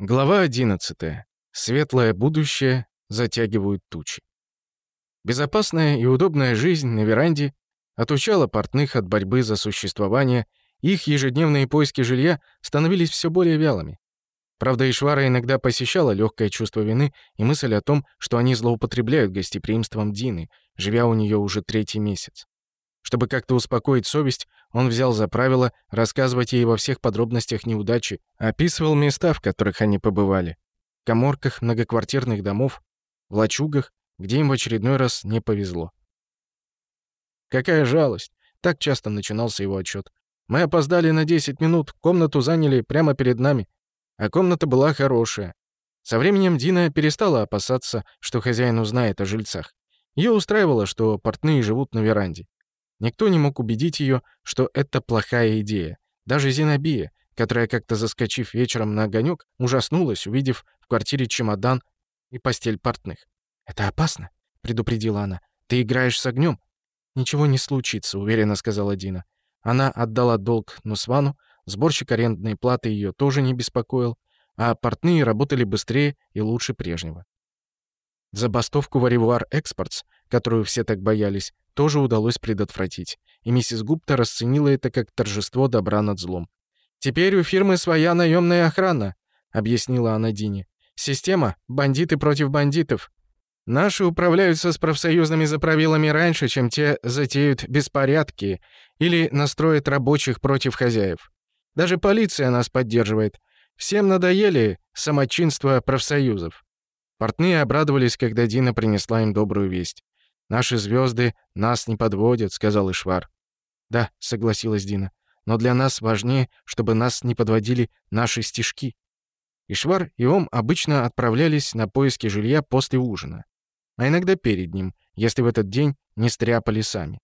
Глава 11. Светлое будущее затягивают тучи. Безопасная и удобная жизнь на веранде отучала портных от борьбы за существование, их ежедневные поиски жилья становились все более вялыми. Правда, Ишвара иногда посещала легкое чувство вины и мысль о том, что они злоупотребляют гостеприимством Дины, живя у нее уже третий месяц. Чтобы как-то успокоить совесть, он взял за правило рассказывать ей во всех подробностях неудачи, описывал места, в которых они побывали. В коморках многоквартирных домов, в лачугах, где им в очередной раз не повезло. «Какая жалость!» — так часто начинался его отчет. «Мы опоздали на 10 минут, комнату заняли прямо перед нами. А комната была хорошая. Со временем Дина перестала опасаться, что хозяин узнает о жильцах. Ее устраивало, что портные живут на веранде. Никто не мог убедить ее, что это плохая идея. Даже Зинобия, которая, как-то заскочив вечером на огонек, ужаснулась, увидев в квартире чемодан и постель портных. «Это опасно», — предупредила она. «Ты играешь с огнем». «Ничего не случится», — уверенно сказала Дина. Она отдала долг Нусвану, сборщик арендной платы ее тоже не беспокоил, а портные работали быстрее и лучше прежнего. Забастовку Варивуар Экспортс, которую все так боялись, тоже удалось предотвратить, и миссис Гупта расценила это как торжество добра над злом. «Теперь у фирмы своя наемная охрана», — объяснила она Дине. «Система — бандиты против бандитов. Наши управляются с профсоюзными заправилами раньше, чем те затеют беспорядки или настроят рабочих против хозяев. Даже полиция нас поддерживает. Всем надоели самочинство профсоюзов». Портные обрадовались, когда Дина принесла им добрую весть. «Наши звезды нас не подводят», — сказал Ишвар. «Да», — согласилась Дина, — «но для нас важнее, чтобы нас не подводили наши стежки. Ишвар и Ом обычно отправлялись на поиски жилья после ужина, а иногда перед ним, если в этот день не стряпали сами.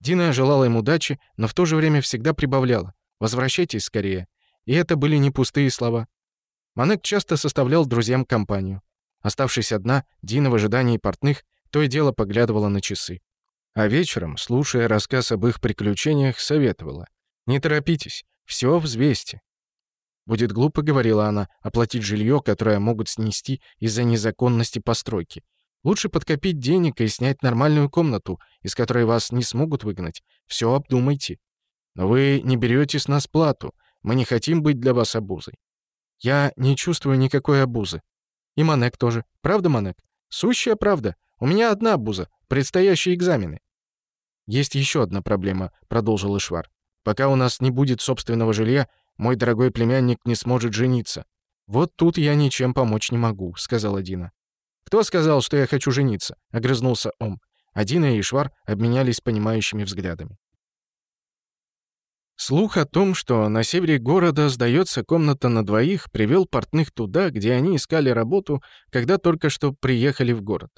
Дина желала им удачи, но в то же время всегда прибавляла «возвращайтесь скорее». И это были не пустые слова. Манек часто составлял друзьям компанию. Оставшись одна, Дина в ожидании портных то и дело поглядывала на часы. А вечером, слушая рассказ об их приключениях, советовала. «Не торопитесь, все взвесьте». «Будет глупо, — говорила она, — оплатить жилье, которое могут снести из-за незаконности постройки. Лучше подкопить денег и снять нормальную комнату, из которой вас не смогут выгнать. Все обдумайте. Но вы не берете с нас плату. Мы не хотим быть для вас обузой». «Я не чувствую никакой обузы», и Манек тоже. Правда, Манек? Сущая правда. У меня одна буза. Предстоящие экзамены. «Есть еще одна проблема», — продолжил Ишвар. «Пока у нас не будет собственного жилья, мой дорогой племянник не сможет жениться». «Вот тут я ничем помочь не могу», — сказала Дина. «Кто сказал, что я хочу жениться?» — огрызнулся Ом. Адина и Ишвар обменялись понимающими взглядами. Слух о том, что на севере города сдается комната на двоих, привел портных туда, где они искали работу, когда только что приехали в город.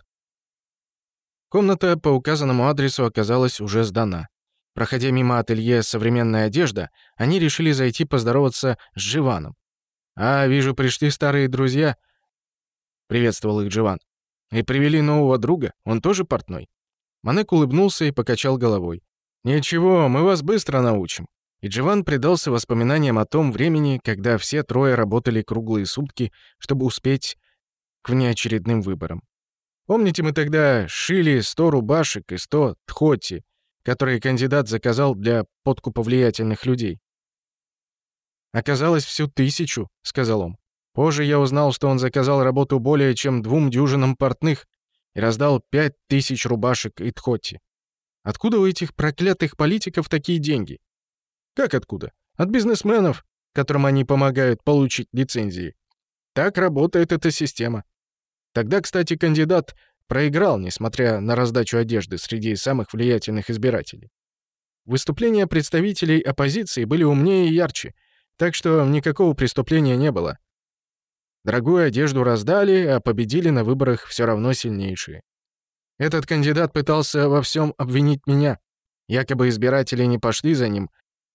Комната по указанному адресу оказалась уже сдана. Проходя мимо ателье «Современная одежда», они решили зайти поздороваться с Живаном. «А, вижу, пришли старые друзья», — приветствовал их Живан. «И привели нового друга, он тоже портной». Манек улыбнулся и покачал головой. «Ничего, мы вас быстро научим. И Дживан предался воспоминаниям о том времени, когда все трое работали круглые сутки, чтобы успеть к внеочередным выборам. Помните, мы тогда шили 100 рубашек и 100 тхоти, которые кандидат заказал для подкупа влиятельных людей? «Оказалось, всю тысячу», — сказал он. Позже я узнал, что он заказал работу более чем двум дюжинам портных и раздал пять тысяч рубашек и тхоти. Откуда у этих проклятых политиков такие деньги? Как откуда? От бизнесменов, которым они помогают получить лицензии. Так работает эта система. Тогда, кстати, кандидат проиграл, несмотря на раздачу одежды среди самых влиятельных избирателей. Выступления представителей оппозиции были умнее и ярче, так что никакого преступления не было. Дорогую одежду раздали, а победили на выборах все равно сильнейшие. Этот кандидат пытался во всем обвинить меня. Якобы избиратели не пошли за ним,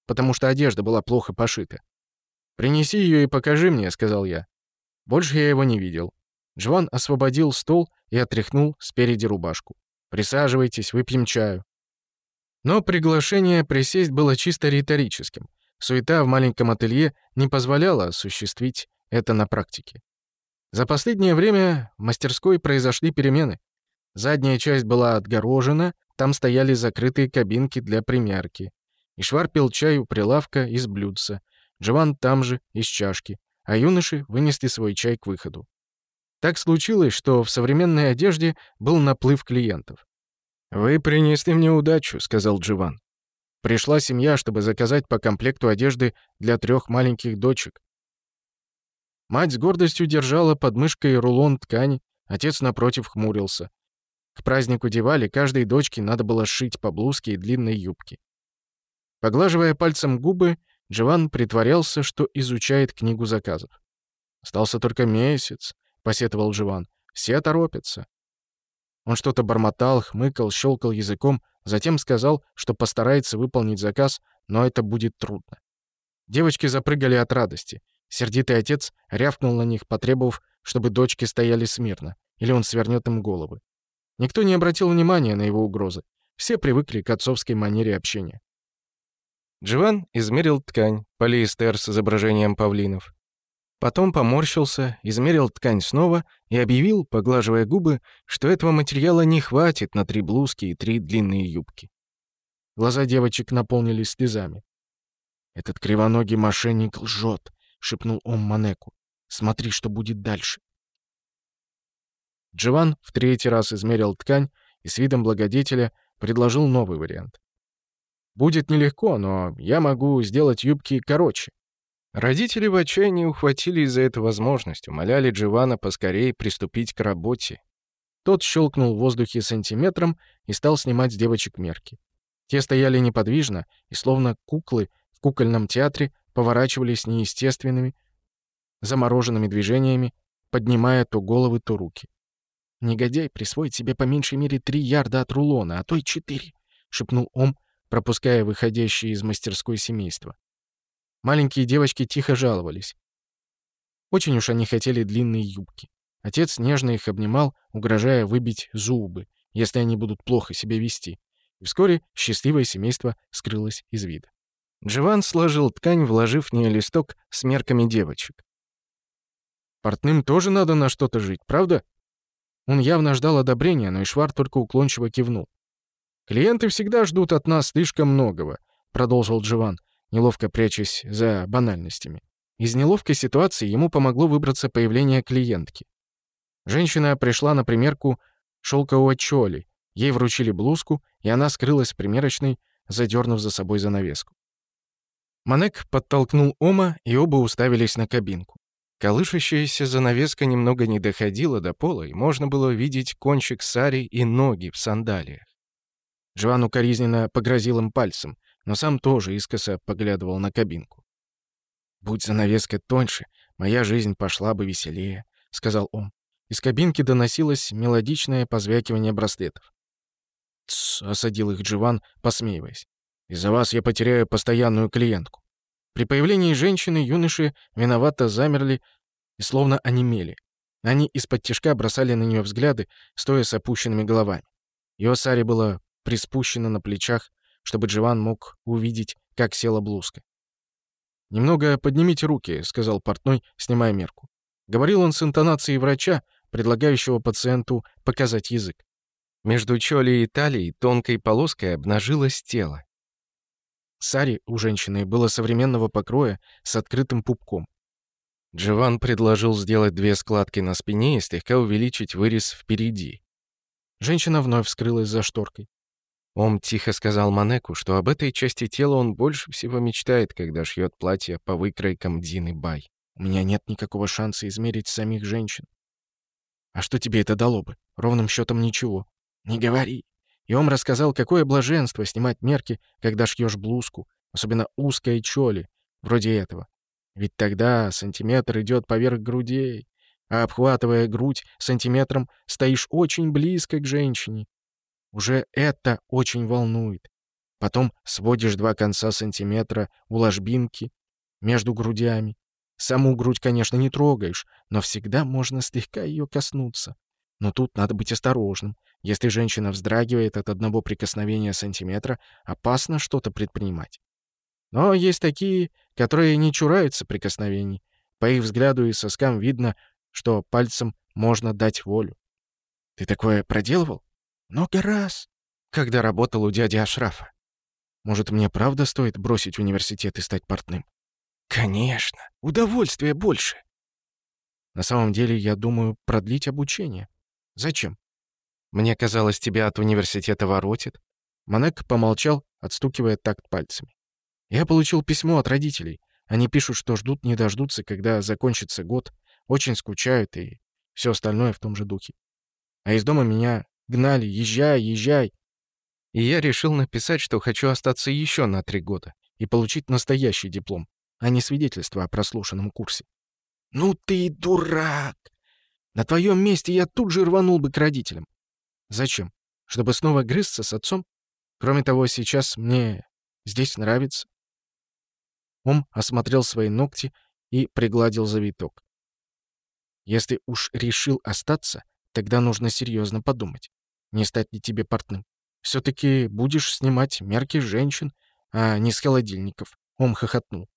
потому что одежда была плохо пошита. «Принеси ее и покажи мне», — сказал я. Больше я его не видел. Джован освободил стол и отряхнул спереди рубашку. «Присаживайтесь, выпьем чаю». Но приглашение присесть было чисто риторическим. Суета в маленьком ателье не позволяла осуществить это на практике. За последнее время в мастерской произошли перемены. Задняя часть была отгорожена, там стояли закрытые кабинки для примерки. Ишвар пил чай у прилавка из блюдца, Джован там же, из чашки, а юноши вынесли свой чай к выходу. Так случилось, что в современной одежде был наплыв клиентов. «Вы принесли мне удачу», — сказал Дживан. Пришла семья, чтобы заказать по комплекту одежды для трех маленьких дочек. Мать с гордостью держала под мышкой рулон ткани, отец напротив хмурился. К празднику Дивали каждой дочке надо было сшить по блузке и длинной юбке. Поглаживая пальцем губы, Джован притворялся, что изучает книгу заказов. «Остался только месяц», — посетовал Джован. «Все торопятся». Он что-то бормотал, хмыкал, щелкал языком, затем сказал, что постарается выполнить заказ, но это будет трудно. Девочки запрыгали от радости. Сердитый отец рявкнул на них, потребовав, чтобы дочки стояли смирно, или он свернет им головы. Никто не обратил внимания на его угрозы. Все привыкли к отцовской манере общения. Джован измерил ткань, полиэстер с изображением павлинов. Потом поморщился, измерил ткань снова и объявил, поглаживая губы, что этого материала не хватит на три блузки и три длинные юбки. Глаза девочек наполнились слезами. «Этот кривоногий мошенник лжет», — шепнул он Манеку. «Смотри, что будет дальше». Джован в третий раз измерил ткань и с видом благодетеля предложил новый вариант. Будет нелегко, но я могу сделать юбки короче». Родители в отчаянии ухватили за это возможность, умоляли Дживана поскорее приступить к работе. Тот щелкнул в воздухе сантиметром и стал снимать с девочек мерки. Те стояли неподвижно и, словно куклы в кукольном театре, поворачивались неестественными, замороженными движениями, поднимая то головы, то руки. «Негодяй, присвой себе по меньшей мере три ярда от рулона, а то и четыре», — шепнул Ом, пропуская выходящие из мастерской семейства. Маленькие девочки тихо жаловались. Очень уж они хотели длинные юбки. Отец нежно их обнимал, угрожая выбить зубы, если они будут плохо себя вести. И вскоре счастливое семейство скрылось из вида. Дживан сложил ткань, вложив в нее листок с мерками девочек. «Портным тоже надо на что-то жить, правда?» Он явно ждал одобрения, но Ишвар только уклончиво кивнул. «Клиенты всегда ждут от нас слишком многого», — продолжил Дживан, неловко прячась за банальностями. Из неловкой ситуации ему помогло выбраться появление клиентки. Женщина пришла на примерку шелкового чоли, ей вручили блузку, и она скрылась в примерочной, задернув за собой занавеску. Манек подтолкнул Ома, и оба уставились на кабинку. Колышащаяся занавеска немного не доходила до пола, и можно было видеть кончик сари и ноги в сандалиях. Жван укоризненно погрозил им пальцем, но сам тоже искоса поглядывал на кабинку. «Будь занавеска тоньше, моя жизнь пошла бы веселее», — сказал он. Из кабинки доносилось мелодичное позвякивание браслетов. «Тссс», — осадил их Джован, посмеиваясь. «Из-за вас я потеряю постоянную клиентку». При появлении женщины юноши виновато замерли и словно онемели. Они из-под тяжка бросали на нее взгляды, стоя с опущенными головами. Ее Саре было приспущена на плечах, чтобы Джован мог увидеть, как села блузка. «Немного поднимите руки», — сказал портной, снимая мерку. Говорил он с интонацией врача, предлагающего пациенту показать язык. Между чоли и талией тонкой полоской обнажилось тело. Сари у женщины было современного покроя с открытым пупком. Джован предложил сделать две складки на спине и слегка увеличить вырез впереди. Женщина вновь скрылась за шторкой. Ом тихо сказал Манеку, что об этой части тела он больше всего мечтает, когда шьет платья по выкройкам Дины Бай. «У меня нет никакого шанса измерить самих женщин». «А что тебе это дало бы? Ровным счетом ничего». «Не говори». И он рассказал, какое блаженство снимать мерки, когда шьешь блузку, особенно узкой чоли, вроде этого. Ведь тогда сантиметр идет поверх грудей, а обхватывая грудь сантиметром, стоишь очень близко к женщине, уже это очень волнует. Потом сводишь два конца сантиметра у ложбинки между грудями. Саму грудь, конечно, не трогаешь, но всегда можно слегка ее коснуться. Но тут надо быть осторожным. Если женщина вздрагивает от одного прикосновения сантиметра, опасно что-то предпринимать. Но есть такие, которые не чураются прикосновений. По их взгляду и соскам видно, что пальцем можно дать волю. «Ты такое проделывал?» много раз, когда работал у дяди Ашрафа. Может, мне правда стоит бросить университет и стать портным? Конечно, удовольствия больше. На самом деле, я думаю, продлить обучение. Зачем? Мне казалось, тебя от университета воротит. Манек помолчал, отстукивая такт пальцами. Я получил письмо от родителей. Они пишут, что ждут, не дождутся, когда закончится год, очень скучают и все остальное в том же духе. А из дома меня Гнали, езжай, езжай. И я решил написать, что хочу остаться еще на три года и получить настоящий диплом, а не свидетельство о прослушанном курсе. «Ну ты дурак! На твоем месте я тут же рванул бы к родителям. Зачем? Чтобы снова грызться с отцом? Кроме того, сейчас мне здесь нравится». Он осмотрел свои ногти и пригладил завиток. «Если уж решил остаться, тогда нужно серьезно подумать не стать ли тебе портным? Все-таки будешь снимать мерки женщин, а не с холодильников. Он хохотнул.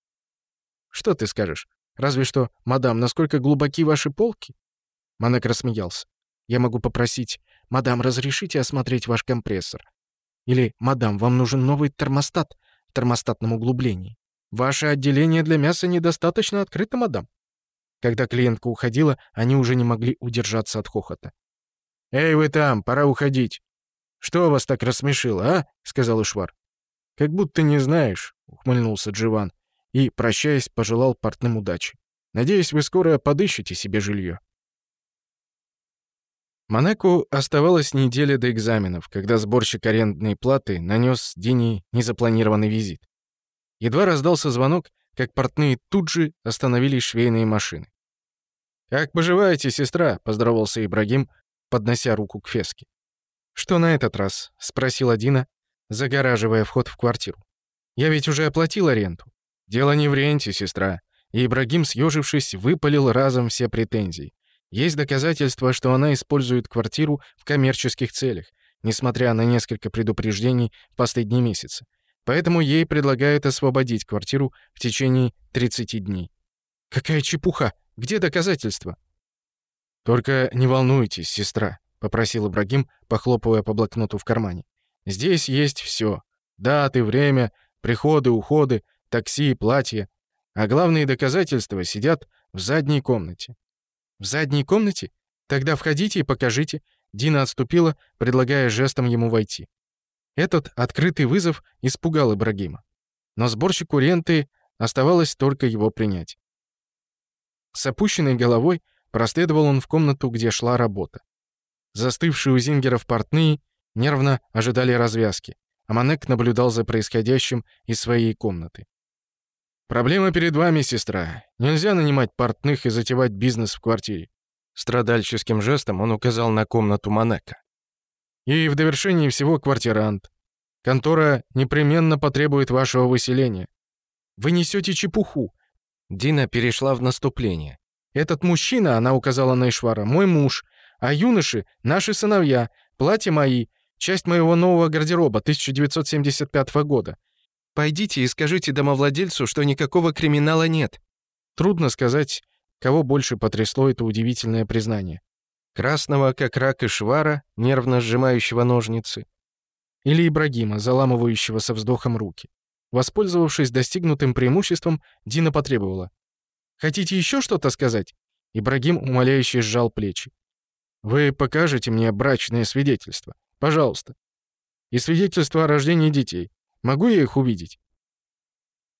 Что ты скажешь? Разве что, мадам, насколько глубоки ваши полки? Манек рассмеялся. Я могу попросить, мадам, разрешите осмотреть ваш компрессор. Или, мадам, вам нужен новый термостат в термостатном углублении. Ваше отделение для мяса недостаточно открыто, мадам. Когда клиентка уходила, они уже не могли удержаться от хохота. «Эй, вы там, пора уходить!» «Что вас так рассмешило, а?» — сказал Ишвар. «Как будто не знаешь», — ухмыльнулся Дживан и, прощаясь, пожелал портным удачи. «Надеюсь, вы скоро подыщете себе жилье». Монаку оставалось неделя до экзаменов, когда сборщик арендной платы нанес Дине незапланированный визит. Едва раздался звонок, как портные тут же остановили швейные машины. «Как поживаете, сестра?» — поздоровался Ибрагим, поднося руку к феске. «Что на этот раз?» — спросила Дина, загораживая вход в квартиру. «Я ведь уже оплатила ренту». «Дело не в ренте, сестра». И Ибрагим, съежившись, выпалил разом все претензии. Есть доказательства, что она использует квартиру в коммерческих целях, несмотря на несколько предупреждений в последние месяцы. Поэтому ей предлагают освободить квартиру в течение 30 дней. «Какая чепуха! Где доказательства?» «Только не волнуйтесь, сестра», — попросил Ибрагим, похлопывая по блокноту в кармане. «Здесь есть всё. Даты, время, приходы, уходы, такси, платья. А главные доказательства сидят в задней комнате». «В задней комнате? Тогда входите и покажите». Дина отступила, предлагая жестом ему войти. Этот открытый вызов испугал Ибрагима. Но сборщику ренты оставалось только его принять. С опущенной головой Проследовал он в комнату, где шла работа. Застывшие у зингеров портные нервно ожидали развязки, а Манек наблюдал за происходящим из своей комнаты. «Проблема перед вами, сестра. Нельзя нанимать портных и затевать бизнес в квартире». Страдальческим жестом он указал на комнату Манека. «И в довершении всего квартирант. Контора непременно потребует вашего выселения». «Вы несете чепуху». Дина перешла в наступление. Этот мужчина, она указала на Ишвара, мой муж, а юноши — наши сыновья, платья мои, часть моего нового гардероба 1975 года. Пойдите и скажите домовладельцу, что никакого криминала нет. Трудно сказать, кого больше потрясло это удивительное признание. Красного, как рак Ишвара, нервно сжимающего ножницы, или Ибрагима, заламывающего со вздохом руки. Воспользовавшись достигнутым преимуществом, Дина потребовала. Хотите еще что-то сказать?» Ибрагим умоляюще сжал плечи. «Вы покажете мне брачное свидетельство, Пожалуйста. И свидетельство о рождении детей. Могу я их увидеть?»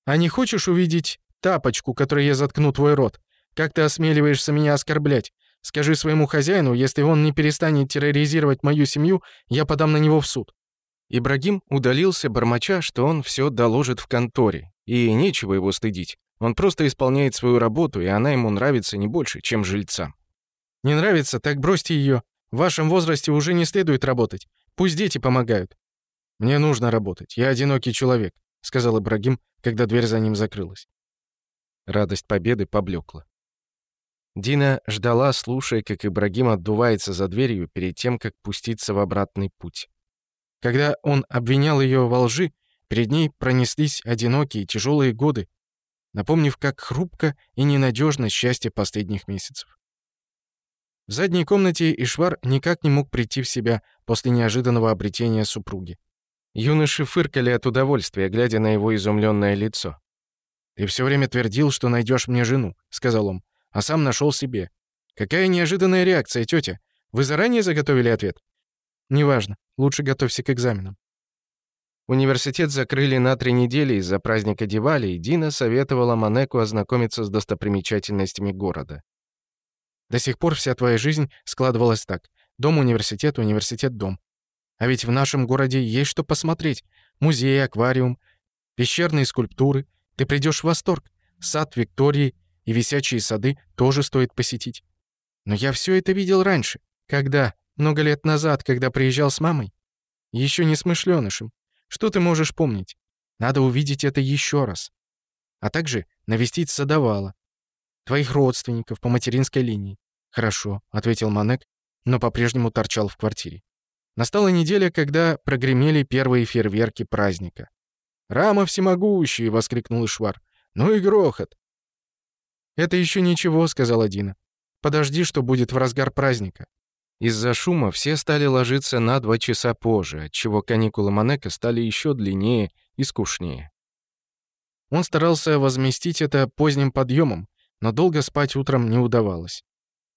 «А не хочешь увидеть тапочку, которой я заткну твой рот? Как ты осмеливаешься меня оскорблять? Скажи своему хозяину, если он не перестанет терроризировать мою семью, я подам на него в суд». Ибрагим удалился, бормоча, что он все доложит в конторе, и нечего его стыдить. Он просто исполняет свою работу, и она ему нравится не больше, чем жильцам. Не нравится, так бросьте ее. В вашем возрасте уже не следует работать. Пусть дети помогают. Мне нужно работать. Я одинокий человек, сказал Ибрагим, когда дверь за ним закрылась. Радость победы поблекла. Дина ждала, слушая, как Ибрагим отдувается за дверью перед тем, как пуститься в обратный путь. Когда он обвинял ее во лжи, перед ней пронеслись одинокие тяжелые годы, напомнив, как хрупко и ненадежно счастье последних месяцев. В задней комнате Ишвар никак не мог прийти в себя после неожиданного обретения супруги. Юноши фыркали от удовольствия, глядя на его изумленное лицо. «Ты все время твердил, что найдешь мне жену», — сказал он, — «а сам нашел себе». «Какая неожиданная реакция, тетя! Вы заранее заготовили ответ?» «Неважно. Лучше готовься к экзаменам». Университет закрыли на три недели из-за праздника Дивали, и Дина советовала Манеку ознакомиться с достопримечательностями города. «До сих пор вся твоя жизнь складывалась так. Дом, университет, университет, дом. А ведь в нашем городе есть что посмотреть. Музей, аквариум, пещерные скульптуры. Ты придешь в восторг. Сад Виктории и висячие сады тоже стоит посетить. Но я все это видел раньше. Когда? Много лет назад, когда приезжал с мамой. Еще не смышленышем. Что ты можешь помнить? Надо увидеть это еще раз. А также навестить Садовала, твоих родственников по материнской линии. «Хорошо», — ответил Манек, но по-прежнему торчал в квартире. Настала неделя, когда прогремели первые фейерверки праздника. «Рама всемогущий!» — воскликнул Швар: «Ну и грохот!» «Это еще ничего», — сказала Дина. «Подожди, что будет в разгар праздника. Из-за шума все стали ложиться на два часа позже, отчего каникулы Манека стали еще длиннее и скучнее. Он старался возместить это поздним подъемом, но долго спать утром не удавалось.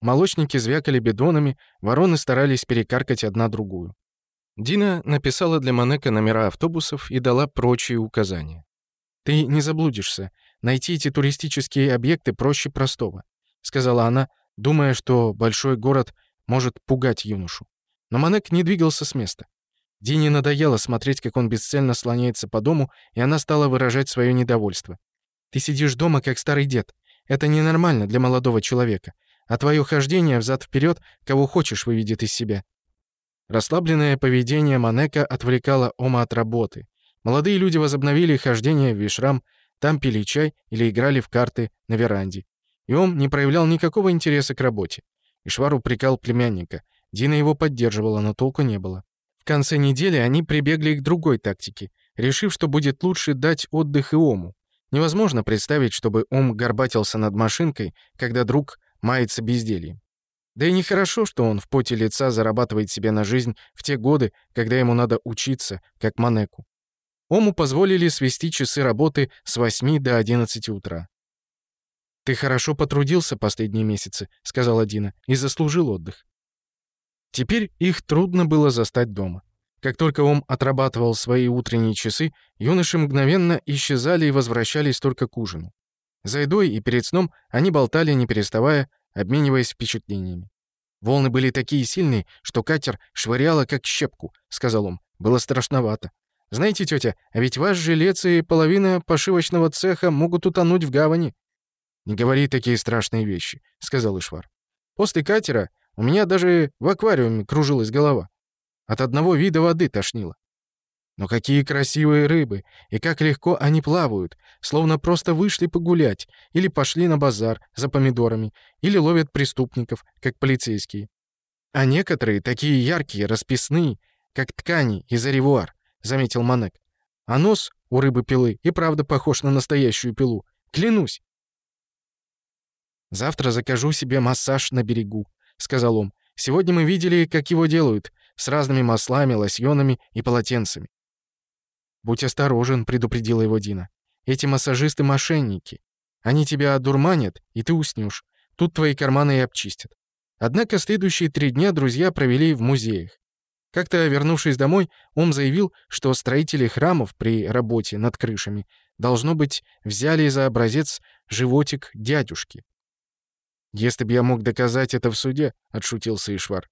Молочники звякали бидонами, вороны старались перекаркать одна другую. Дина написала для Манека номера автобусов и дала прочие указания. «Ты не заблудишься. Найти эти туристические объекты проще простого», — сказала она, думая, что большой город — может пугать юношу. Но Манек не двигался с места. Дине надоело смотреть, как он бесцельно слоняется по дому, и она стала выражать свое недовольство. «Ты сидишь дома, как старый дед. Это ненормально для молодого человека. А твое хождение взад-вперед, кого хочешь, выведет из себя». Расслабленное поведение Манека отвлекало Ома от работы. Молодые люди возобновили хождение в Вишрам, там пили чай или играли в карты на веранде. И Ом не проявлял никакого интереса к работе. Ишвар упрекал племянника. Дина его поддерживала, но толку не было. В конце недели они прибегли к другой тактике, решив, что будет лучше дать отдых Иому. Невозможно представить, чтобы Ом горбатился над машинкой, когда друг мается бездельем. Да и нехорошо, что он в поте лица зарабатывает себе на жизнь в те годы, когда ему надо учиться, как Манеку. Ому позволили свести часы работы с 8 до 11 утра. «Ты хорошо потрудился последние месяцы», — сказала Дина, — «и заслужил отдых». Теперь их трудно было застать дома. Как только он отрабатывал свои утренние часы, юноши мгновенно исчезали и возвращались только к ужину. За едой и перед сном они болтали, не переставая, обмениваясь впечатлениями. «Волны были такие сильные, что катер швыряло как щепку», — сказал он. «Было страшновато. Знаете, тетя, а ведь ваш жилец и половина пошивочного цеха могут утонуть в гавани». «Не говори такие страшные вещи», — сказал Ишвар. «После катера у меня даже в аквариуме кружилась голова. От одного вида воды тошнило. Но какие красивые рыбы, и как легко они плавают, словно просто вышли погулять, или пошли на базар за помидорами, или ловят преступников, как полицейские. А некоторые такие яркие, расписные, как ткани из аревуар, — заметил Манек. А нос у рыбы-пилы и правда похож на настоящую пилу. Клянусь! «Завтра закажу себе массаж на берегу», — сказал он. «Сегодня мы видели, как его делают, с разными маслами, лосьонами и полотенцами». «Будь осторожен», — предупредила его Дина. «Эти массажисты — мошенники. Они тебя одурманят, и ты уснешь. Тут твои карманы и обчистят». Однако следующие три дня друзья провели в музеях. Как-то, вернувшись домой, он заявил, что строители храмов при работе над крышами, должно быть, взяли за образец животик дядюшки. «Если бы я мог доказать это в суде», — отшутился Ишвар.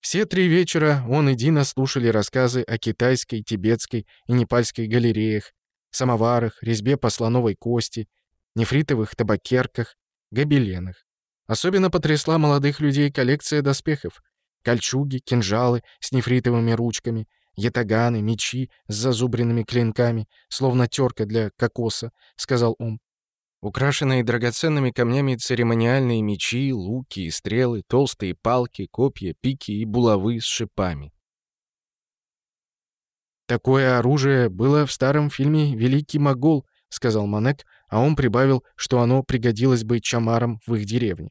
Все три вечера он и Дина слушали рассказы о китайской, тибетской и непальской галереях, самоварах, резьбе по слоновой кости, нефритовых табакерках, гобеленах. Особенно потрясла молодых людей коллекция доспехов. Кольчуги, кинжалы с нефритовыми ручками, ятаганы, мечи с зазубренными клинками, словно терка для кокоса, — сказал он. Украшенные драгоценными камнями церемониальные мечи, луки и стрелы, толстые палки, копья, пики и булавы с шипами. «Такое оружие было в старом фильме «Великий Могол», — сказал Манек, а он прибавил, что оно пригодилось бы чамарам в их деревне.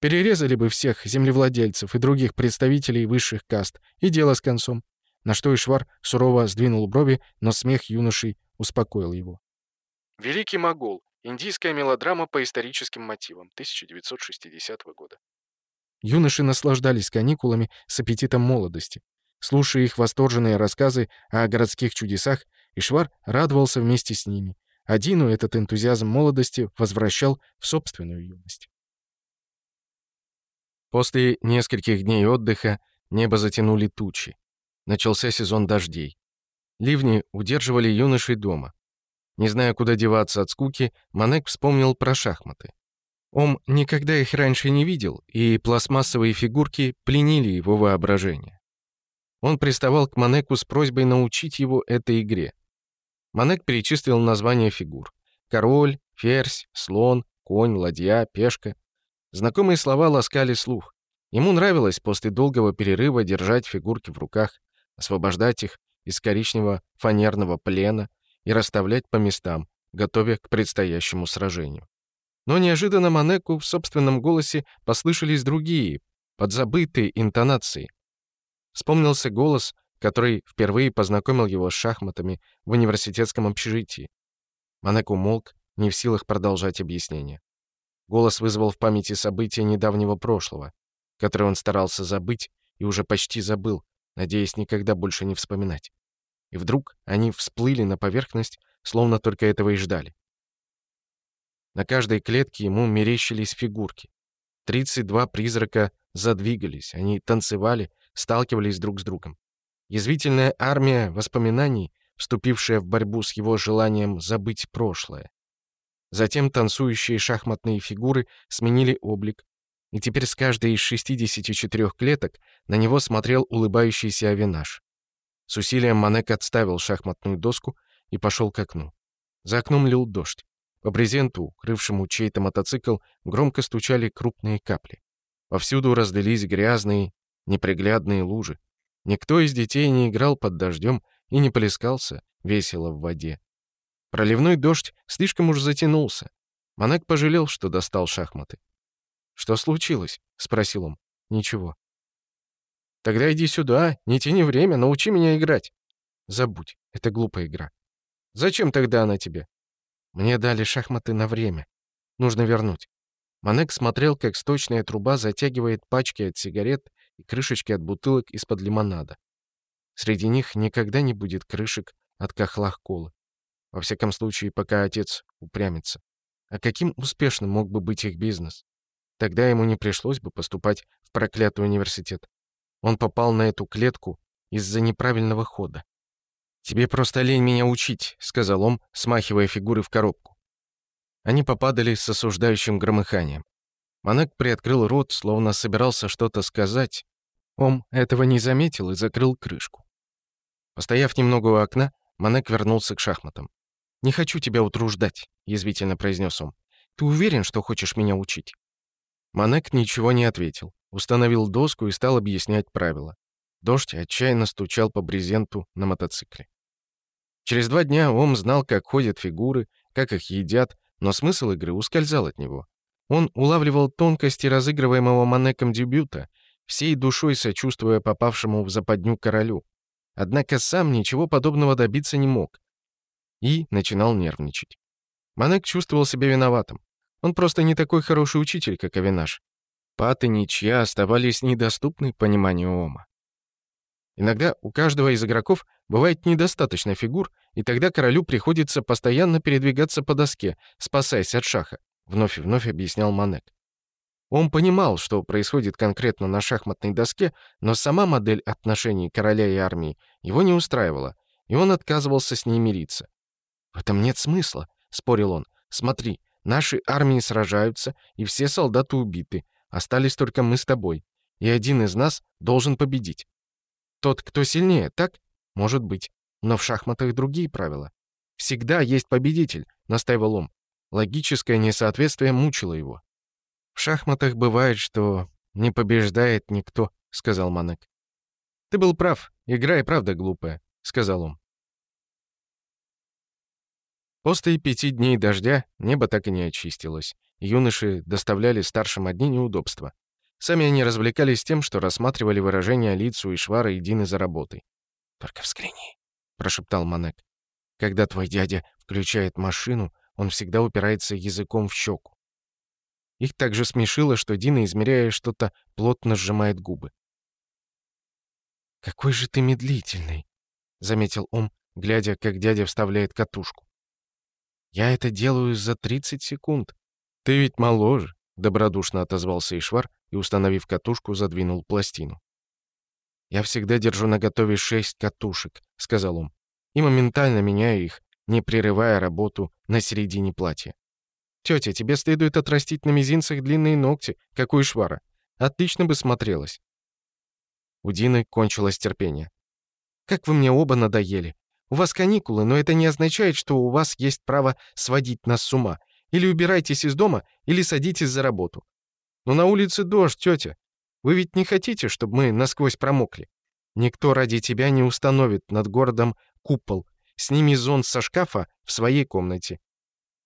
Перерезали бы всех землевладельцев и других представителей высших каст, и дело с концом. На что Ишвар сурово сдвинул брови, но смех юношей успокоил его. «Великий могол. Индийская мелодрама по историческим мотивам. 1960 года». Юноши наслаждались каникулами с аппетитом молодости. Слушая их восторженные рассказы о городских чудесах, Ишвар радовался вместе с ними. Адину этот энтузиазм молодости возвращал в собственную юность. После нескольких дней отдыха небо затянули тучи. Начался сезон дождей. Ливни удерживали юношей дома. Не зная, куда деваться от скуки, Манек вспомнил про шахматы. Он никогда их раньше не видел, и пластмассовые фигурки пленили его воображение. Он приставал к Манеку с просьбой научить его этой игре. Манек перечислил названия фигур. Король, ферзь, слон, конь, ладья, пешка. Знакомые слова ласкали слух. Ему нравилось после долгого перерыва держать фигурки в руках, освобождать их из коричневого фанерного плена, и расставлять по местам, готовя к предстоящему сражению. Но неожиданно Манеку в собственном голосе послышались другие, подзабытые интонации. Вспомнился голос, который впервые познакомил его с шахматами в университетском общежитии. Манеку молк, не в силах продолжать объяснение. Голос вызвал в памяти события недавнего прошлого, которое он старался забыть и уже почти забыл, надеясь никогда больше не вспоминать и вдруг они всплыли на поверхность, словно только этого и ждали. На каждой клетке ему мерещились фигурки. 32 призрака задвигались, они танцевали, сталкивались друг с другом. Язвительная армия воспоминаний, вступившая в борьбу с его желанием забыть прошлое. Затем танцующие шахматные фигуры сменили облик, и теперь с каждой из 64 клеток на него смотрел улыбающийся Авенаш. С усилием Манек отставил шахматную доску и пошел к окну. За окном лил дождь. По брезенту, укрывшему чей-то мотоцикл, громко стучали крупные капли. Повсюду раздались грязные, неприглядные лужи. Никто из детей не играл под дождем и не плескался весело в воде. Проливной дождь слишком уж затянулся. Манек пожалел, что достал шахматы. «Что случилось?» — спросил он. «Ничего. Тогда иди сюда, не тяни время, научи меня играть. Забудь, это глупая игра. Зачем тогда она тебе? Мне дали шахматы на время. Нужно вернуть. Манек смотрел, как сточная труба затягивает пачки от сигарет и крышечки от бутылок из-под лимонада. Среди них никогда не будет крышек от кахлах колы. Во всяком случае, пока отец упрямится. А каким успешным мог бы быть их бизнес? Тогда ему не пришлось бы поступать в проклятый университет. Он попал на эту клетку из-за неправильного хода. «Тебе просто лень меня учить», — сказал он, смахивая фигуры в коробку. Они попадали с осуждающим громыханием. Монек приоткрыл рот, словно собирался что-то сказать. Он этого не заметил и закрыл крышку. Постояв немного у окна, Монек вернулся к шахматам. «Не хочу тебя утруждать», — язвительно произнес он. «Ты уверен, что хочешь меня учить?» Монек ничего не ответил. Установил доску и стал объяснять правила. Дождь отчаянно стучал по брезенту на мотоцикле. Через два дня Ом знал, как ходят фигуры, как их едят, но смысл игры ускользал от него. Он улавливал тонкости разыгрываемого Манеком дебюта, всей душой сочувствуя попавшему в западню королю. Однако сам ничего подобного добиться не мог. И начинал нервничать. Манек чувствовал себя виноватым. Он просто не такой хороший учитель, как Авинаш. Пат и ничья оставались недоступны пониманию Ома. Иногда у каждого из игроков бывает недостаточно фигур, и тогда королю приходится постоянно передвигаться по доске, спасаясь от шаха, вновь и вновь объяснял Манек. Он понимал, что происходит конкретно на шахматной доске, но сама модель отношений короля и армии его не устраивала, и он отказывался с ней мириться. «В этом нет смысла», — спорил он. «Смотри, наши армии сражаются, и все солдаты убиты, Остались только мы с тобой, и один из нас должен победить. Тот, кто сильнее, так? Может быть. Но в шахматах другие правила. Всегда есть победитель, настаивал он. Логическое несоответствие мучило его. «В шахматах бывает, что не побеждает никто», — сказал Манек. «Ты был прав. Игра и правда глупая», — сказал он. После пяти дней дождя небо так и не очистилось. Юноши доставляли старшим одни неудобства. Сами они развлекались тем, что рассматривали выражение лицу и швара и Дины за работой. «Только взгляни», — прошептал Манек. «Когда твой дядя включает машину, он всегда упирается языком в щеку». Их также смешило, что Дина, измеряя что-то, плотно сжимает губы. «Какой же ты медлительный», — заметил он, глядя, как дядя вставляет катушку. «Я это делаю за 30 секунд», «Ты ведь моложе», — добродушно отозвался Ишвар и, установив катушку, задвинул пластину. «Я всегда держу на готове шесть катушек», — сказал он, «и моментально меняю их, не прерывая работу на середине платья». «Тетя, тебе следует отрастить на мизинцах длинные ногти, как у Ишвара. Отлично бы смотрелось». У Дины кончилось терпение. «Как вы мне оба надоели. У вас каникулы, но это не означает, что у вас есть право сводить нас с ума. Или убирайтесь из дома, или садитесь за работу. Но на улице дождь, тетя. Вы ведь не хотите, чтобы мы насквозь промокли? Никто ради тебя не установит над городом купол. Сними зонт со шкафа в своей комнате.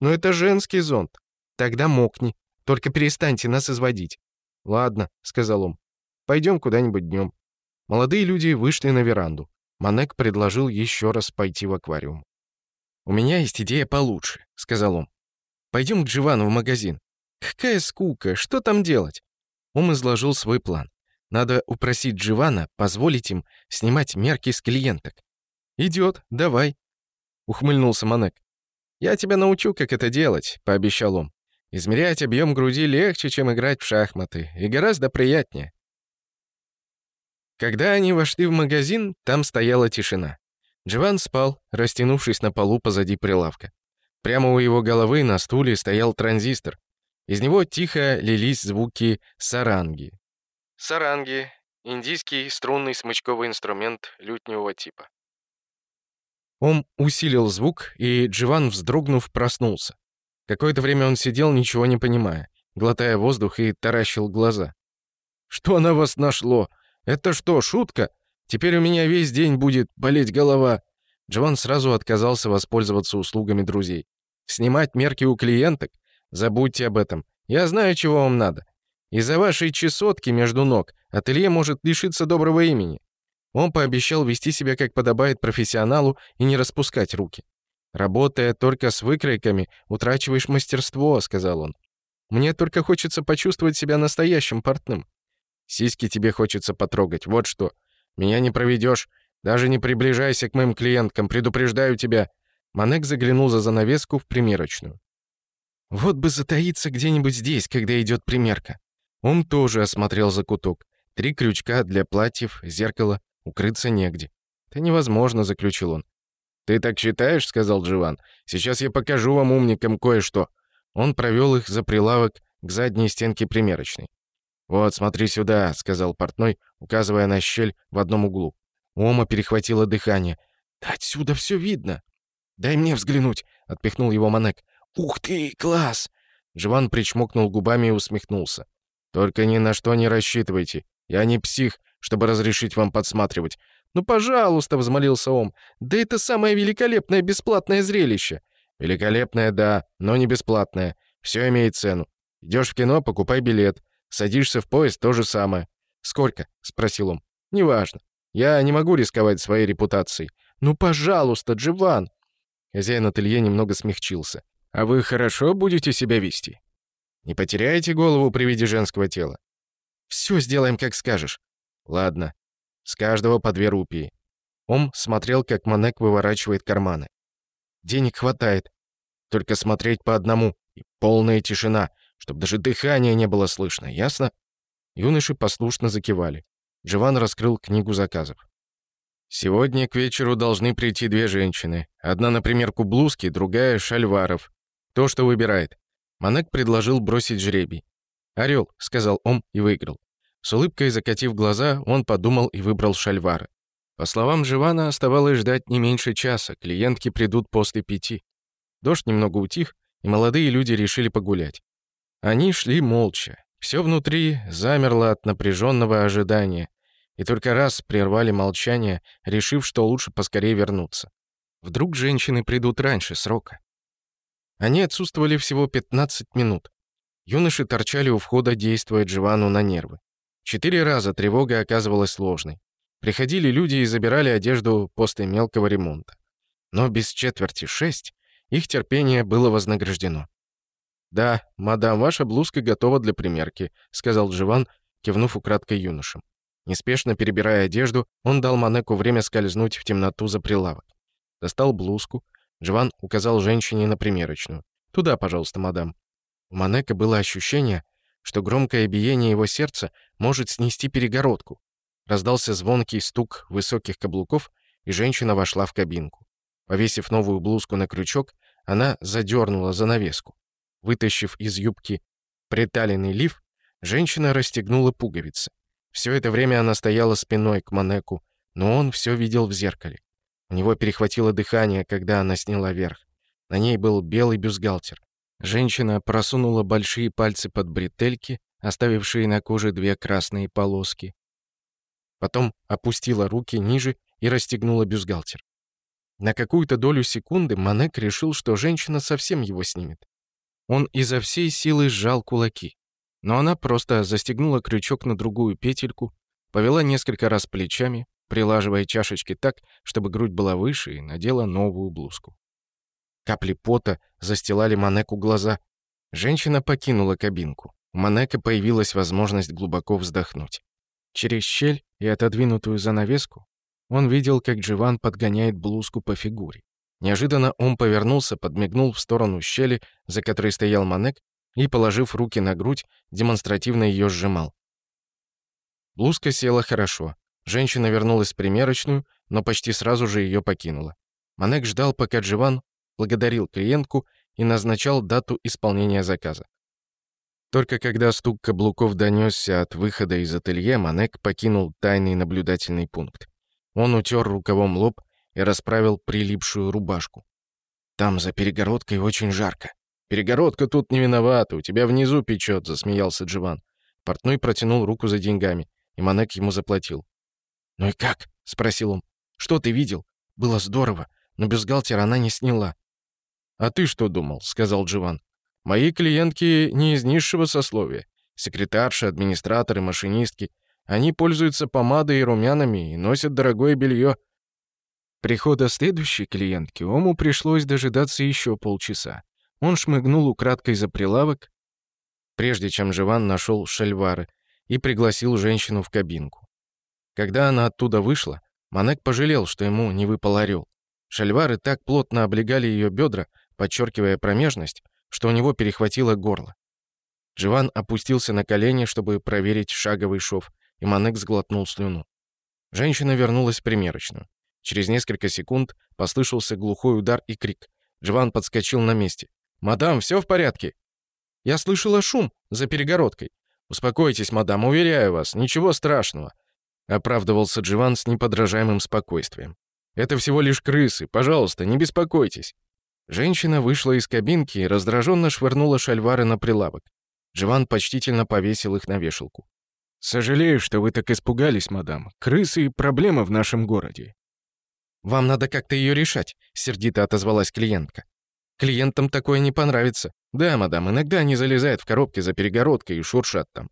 Но это женский зонт. Тогда мокни. Только перестаньте нас изводить. Ладно, сказал он. Пойдем куда-нибудь днем. Молодые люди вышли на веранду. Манек предложил еще раз пойти в аквариум. «У меня есть идея получше», — сказал он. Пойдем к Дживану в магазин. Какая скука, что там делать?» Он изложил свой план. Надо упросить Дживана позволить им снимать мерки с клиенток. «Идет, давай», — ухмыльнулся Манек. «Я тебя научу, как это делать», — пообещал он. «Измерять объем груди легче, чем играть в шахматы, и гораздо приятнее». Когда они вошли в магазин, там стояла тишина. Дживан спал, растянувшись на полу позади прилавка. Прямо у его головы на стуле стоял транзистор. Из него тихо лились звуки саранги. Саранги — индийский струнный смычковый инструмент лютневого типа. Он усилил звук, и Дживан, вздрогнув, проснулся. Какое-то время он сидел, ничего не понимая, глотая воздух и таращил глаза. «Что на вас нашло? Это что, шутка? Теперь у меня весь день будет болеть голова!» Джован сразу отказался воспользоваться услугами друзей снимать мерки у клиенток? Забудьте об этом. Я знаю, чего вам надо. Из-за вашей чесотки между ног ателье может лишиться доброго имени». Он пообещал вести себя как подобает профессионалу и не распускать руки. «Работая только с выкройками, утрачиваешь мастерство», — сказал он. «Мне только хочется почувствовать себя настоящим портным». «Сиськи тебе хочется потрогать, вот что. Меня не проведешь. Даже не приближайся к моим клиенткам, предупреждаю тебя. Манек заглянул за занавеску в примерочную. «Вот бы затаиться где-нибудь здесь, когда идет примерка». Он тоже осмотрел закуток. Три крючка для платьев, зеркало. Укрыться негде. «Это невозможно», — заключил он. «Ты так считаешь?» — сказал Дживан. «Сейчас я покажу вам умникам кое-что». Он провел их за прилавок к задней стенке примерочной. «Вот, смотри сюда», — сказал портной, указывая на щель в одном углу. Ома перехватила дыхание. «Да отсюда все видно!» «Дай мне взглянуть», — отпихнул его Манек. «Ух ты, класс!» Живан причмокнул губами и усмехнулся. «Только ни на что не рассчитывайте. Я не псих, чтобы разрешить вам подсматривать». «Ну, пожалуйста», — взмолился он. «Да это самое великолепное бесплатное зрелище». «Великолепное, да, но не бесплатное. Все имеет цену. Идешь в кино, покупай билет. Садишься в поезд, то же самое». «Сколько?» — спросил он. «Неважно. Я не могу рисковать своей репутацией». «Ну, пожалуйста, Дживан!» Хозяин ателье немного смягчился. «А вы хорошо будете себя вести? Не потеряете голову при виде женского тела?» «Все сделаем, как скажешь». «Ладно. С каждого по две рупии». Он смотрел, как Манек выворачивает карманы. «Денег хватает. Только смотреть по одному. И полная тишина, чтобы даже дыхание не было слышно, ясно?» Юноши послушно закивали. Джован раскрыл книгу заказов. Сегодня к вечеру должны прийти две женщины. Одна, например, Кублуски, другая — Шальваров. То, что выбирает. Манек предложил бросить жребий. «Орел», — сказал он и выиграл. С улыбкой закатив глаза, он подумал и выбрал Шальвара. По словам Живана, оставалось ждать не меньше часа, клиентки придут после пяти. Дождь немного утих, и молодые люди решили погулять. Они шли молча. Все внутри замерло от напряженного ожидания и только раз прервали молчание, решив, что лучше поскорее вернуться. Вдруг женщины придут раньше срока. Они отсутствовали всего 15 минут. Юноши торчали у входа, действуя Дживану на нервы. Четыре раза тревога оказывалась сложной. Приходили люди и забирали одежду после мелкого ремонта. Но без четверти шесть их терпение было вознаграждено. «Да, мадам, ваша блузка готова для примерки», — сказал Дживан, кивнув украдкой юношам. Неспешно перебирая одежду, он дал Манеку время скользнуть в темноту за прилавок. Достал блузку. Джован указал женщине на примерочную. «Туда, пожалуйста, мадам». У Манека было ощущение, что громкое биение его сердца может снести перегородку. Раздался звонкий стук высоких каблуков, и женщина вошла в кабинку. Повесив новую блузку на крючок, она задернула занавеску. Вытащив из юбки приталенный лиф, женщина расстегнула пуговицы. Все это время она стояла спиной к Манеку, но он все видел в зеркале. У него перехватило дыхание, когда она сняла верх. На ней был белый бюстгальтер. Женщина просунула большие пальцы под бретельки, оставившие на коже две красные полоски. Потом опустила руки ниже и расстегнула бюстгальтер. На какую-то долю секунды Манек решил, что женщина совсем его снимет. Он изо всей силы сжал кулаки. Но она просто застегнула крючок на другую петельку, повела несколько раз плечами, прилаживая чашечки так, чтобы грудь была выше, и надела новую блузку. Капли пота застилали Манеку глаза. Женщина покинула кабинку. У Манека появилась возможность глубоко вздохнуть. Через щель и отодвинутую занавеску он видел, как Дживан подгоняет блузку по фигуре. Неожиданно он повернулся, подмигнул в сторону щели, за которой стоял Манек, и, положив руки на грудь, демонстративно ее сжимал. Блузка села хорошо. Женщина вернулась в примерочную, но почти сразу же ее покинула. Манек ждал, пока Дживан благодарил клиентку и назначал дату исполнения заказа. Только когда стук каблуков донесся от выхода из ателье, Манек покинул тайный наблюдательный пункт. Он утер рукавом лоб и расправил прилипшую рубашку. «Там, за перегородкой, очень жарко», «Перегородка тут не виновата, у тебя внизу печет», — засмеялся Дживан. Портной протянул руку за деньгами, и Манек ему заплатил. «Ну и как?» — спросил он. «Что ты видел? Было здорово, но бюстгальтер она не сняла». «А ты что думал?» — сказал Дживан. «Мои клиентки не из низшего сословия. Секретарши, администраторы, машинистки. Они пользуются помадой и румянами и носят дорогое белье». Прихода следующей клиентки Ому пришлось дожидаться еще полчаса. Он шмыгнул украдкой за прилавок, прежде чем Живан нашел шальвары, и пригласил женщину в кабинку. Когда она оттуда вышла, Манек пожалел, что ему не выпал орел. Шальвары так плотно облегали ее бедра, подчеркивая промежность, что у него перехватило горло. Живан опустился на колени, чтобы проверить шаговый шов, и Манек сглотнул слюну. Женщина вернулась в примерочную. Через несколько секунд послышался глухой удар и крик. Живан подскочил на месте. «Мадам, все в порядке?» «Я слышала шум за перегородкой». «Успокойтесь, мадам, уверяю вас, ничего страшного», — оправдывался Дживан с неподражаемым спокойствием. «Это всего лишь крысы, пожалуйста, не беспокойтесь». Женщина вышла из кабинки и раздраженно швырнула шальвары на прилавок. Дживан почтительно повесил их на вешалку. «Сожалею, что вы так испугались, мадам. Крысы — проблема в нашем городе». «Вам надо как-то ее решать», — сердито отозвалась клиентка. Клиентам такое не понравится. Да, мадам, иногда они залезают в коробки за перегородкой и шуршат там.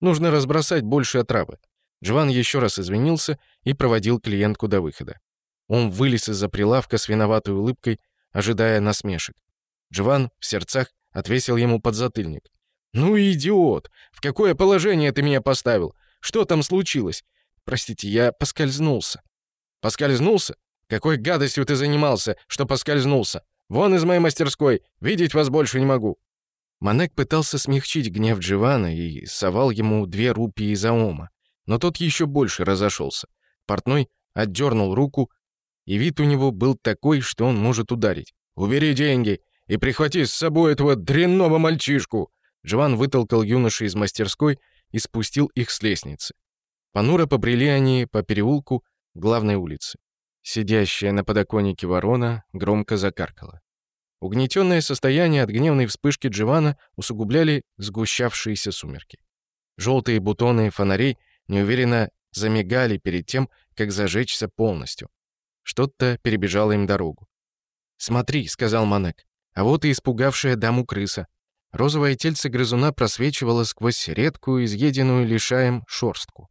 Нужно разбросать больше отравы. Джован еще раз извинился и проводил клиентку до выхода. Он вылез из-за прилавка с виноватой улыбкой, ожидая насмешек. Джован в сердцах отвесил ему подзатыльник. «Ну идиот! В какое положение ты меня поставил? Что там случилось? Простите, я поскользнулся». «Поскользнулся? Какой гадостью ты занимался, что поскользнулся? Вон из моей мастерской! Видеть вас больше не могу!» Манек пытался смягчить гнев Дживана и совал ему две рупии за ома, но тот еще больше разошелся. Портной отдернул руку, и вид у него был такой, что он может ударить. «Убери деньги и прихвати с собой этого дрянного мальчишку!» Джован вытолкал юноши из мастерской и спустил их с лестницы. Понуро побрели они по переулку главной улицы. Сидящая на подоконнике ворона громко закаркала. Угнетенное состояние от гневной вспышки Дживана усугубляли сгущавшиеся сумерки. Желтые бутоны фонарей неуверенно замигали перед тем, как зажечься полностью. Что-то перебежало им дорогу. «Смотри», — сказал Манек, — «а вот и испугавшая даму крыса». Розовое тельце грызуна просвечивало сквозь редкую, изъеденную лишаем шорстку.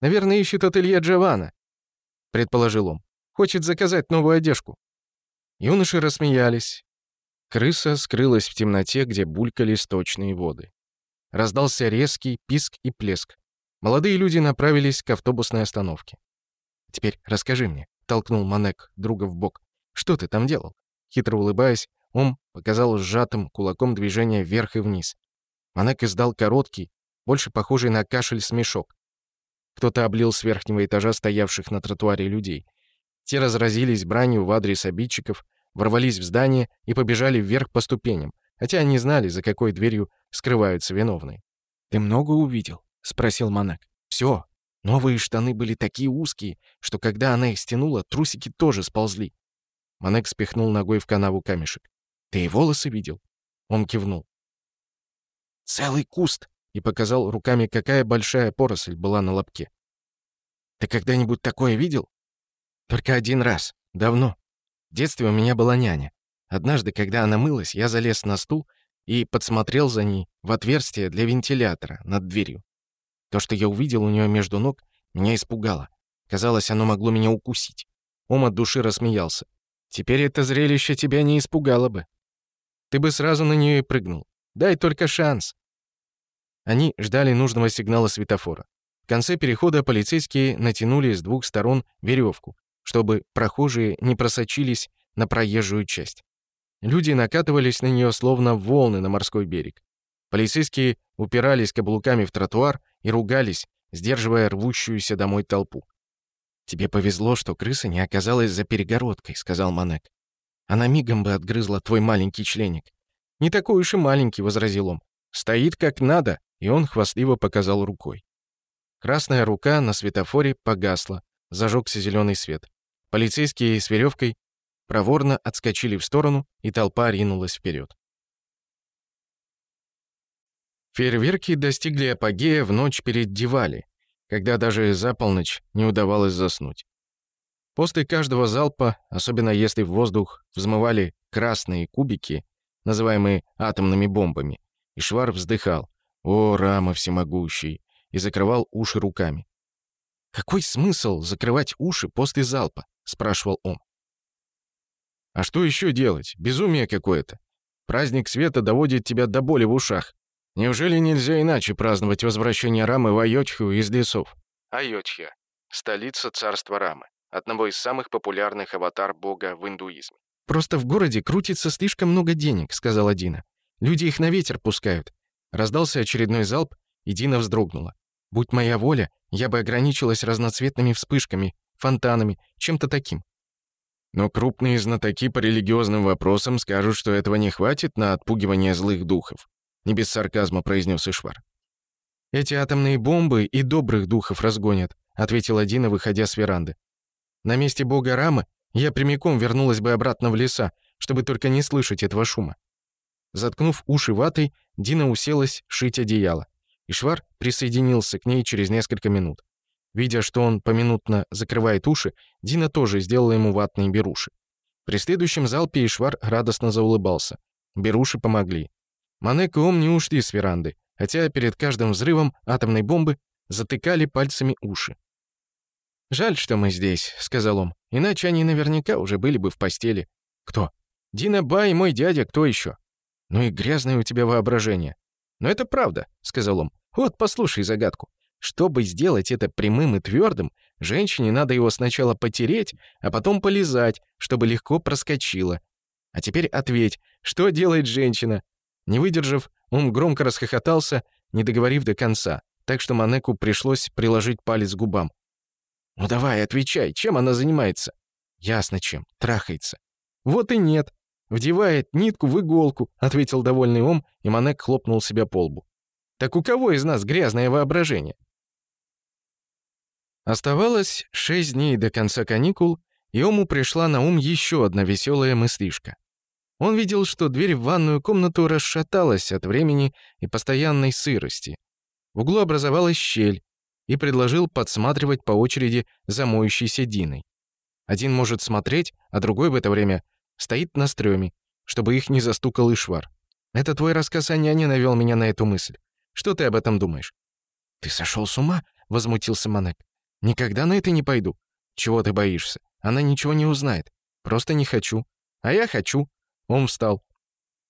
«Наверное, ищет от Илья — предположил он. Хочет заказать новую одежку». Юноши рассмеялись. Крыса скрылась в темноте, где булькали сточные воды. Раздался резкий писк и плеск. Молодые люди направились к автобусной остановке. «Теперь расскажи мне», — толкнул Манек друга в бок. «Что ты там делал?» Хитро улыбаясь, он показал сжатым кулаком движение вверх и вниз. Манек издал короткий, больше похожий на кашель смешок. Кто-то облил с верхнего этажа стоявших на тротуаре людей. Те разразились бранью в адрес обидчиков, ворвались в здание и побежали вверх по ступеням, хотя они знали, за какой дверью скрываются виновные. «Ты много увидел?» — спросил Монак. «Все. Новые штаны были такие узкие, что когда она их стянула, трусики тоже сползли». Монек спихнул ногой в канаву камешек. «Ты и волосы видел?» Он кивнул. «Целый куст!» и показал руками, какая большая поросль была на лобке. «Ты когда-нибудь такое видел?» Только один раз. Давно. В детстве у меня была няня. Однажды, когда она мылась, я залез на стул и подсмотрел за ней в отверстие для вентилятора над дверью. То, что я увидел у нее между ног, меня испугало. Казалось, оно могло меня укусить. Ом от души рассмеялся. «Теперь это зрелище тебя не испугало бы. Ты бы сразу на нее и прыгнул. Дай только шанс». Они ждали нужного сигнала светофора. В конце перехода полицейские натянули с двух сторон веревку, чтобы прохожие не просочились на проезжую часть. Люди накатывались на нее словно волны на морской берег. Полицейские упирались каблуками в тротуар и ругались, сдерживая рвущуюся домой толпу. «Тебе повезло, что крыса не оказалась за перегородкой», — сказал Манек. «Она мигом бы отгрызла твой маленький членик». «Не такой уж и маленький», — возразил он. «Стоит как надо», — и он хвастливо показал рукой. Красная рука на светофоре погасла, зажегся зеленый свет. Полицейские с веревкой проворно отскочили в сторону, и толпа ринулась вперед. Фейерверки достигли апогея в ночь перед Дивали, когда даже за полночь не удавалось заснуть. После каждого залпа, особенно если в воздух взмывали красные кубики, называемые атомными бомбами, и Швар вздыхал «О, рама всемогущий!» и закрывал уши руками. Какой смысл закрывать уши после залпа? — спрашивал он. «А что еще делать? Безумие какое-то. Праздник света доводит тебя до боли в ушах. Неужели нельзя иначе праздновать возвращение Рамы в Айотхю из лесов?» Айотхя. — столица царства Рамы, одного из самых популярных аватар бога в индуизме. «Просто в городе крутится слишком много денег», — сказала Дина. «Люди их на ветер пускают». Раздался очередной залп, и Дина вздрогнула. «Будь моя воля, я бы ограничилась разноцветными вспышками, фонтанами, чем-то таким. Но крупные знатоки по религиозным вопросам скажут, что этого не хватит на отпугивание злых духов. Не без сарказма произнес Ишвар. «Эти атомные бомбы и добрых духов разгонят», ответила Дина, выходя с веранды. «На месте бога Рамы я прямиком вернулась бы обратно в леса, чтобы только не слышать этого шума». Заткнув уши ватой, Дина уселась шить одеяло. Ишвар присоединился к ней через несколько минут. Видя, что он поминутно закрывает уши, Дина тоже сделала ему ватные беруши. При следующем залпе Ишвар радостно заулыбался. Беруши помогли. Манек и Омни ушли с веранды, хотя перед каждым взрывом атомной бомбы затыкали пальцами уши. «Жаль, что мы здесь», — сказал он. «Иначе они наверняка уже были бы в постели». «Кто?» «Дина Бай, мой дядя, кто еще?» «Ну и грязное у тебя воображение». «Но это правда», — сказал он. «Вот, послушай загадку. Чтобы сделать это прямым и твердым, женщине надо его сначала потереть, а потом полизать, чтобы легко проскочило. А теперь ответь, что делает женщина? Не выдержав, он громко расхохотался, не договорив до конца, так что Манеку пришлось приложить палец к губам. «Ну давай, отвечай, чем она занимается?» «Ясно чем, трахается». «Вот и нет. Вдевает нитку в иголку», — ответил довольный Ом, и Манек хлопнул себя по лбу. «Так у кого из нас грязное воображение?» Оставалось шесть дней до конца каникул, и Ому пришла на ум еще одна веселая мыслишка. Он видел, что дверь в ванную комнату расшаталась от времени и постоянной сырости. В углу образовалась щель, и предложил подсматривать по очереди за моющейся Диной. Один может смотреть, а другой в это время стоит на стрёме, чтобы их не застукал Ишвар. Это твой рассказ о няне навел меня на эту мысль. Что ты об этом думаешь? «Ты сошел с ума?» — возмутился Манек. Никогда на это не пойду. Чего ты боишься? Она ничего не узнает. Просто не хочу. А я хочу. Он встал.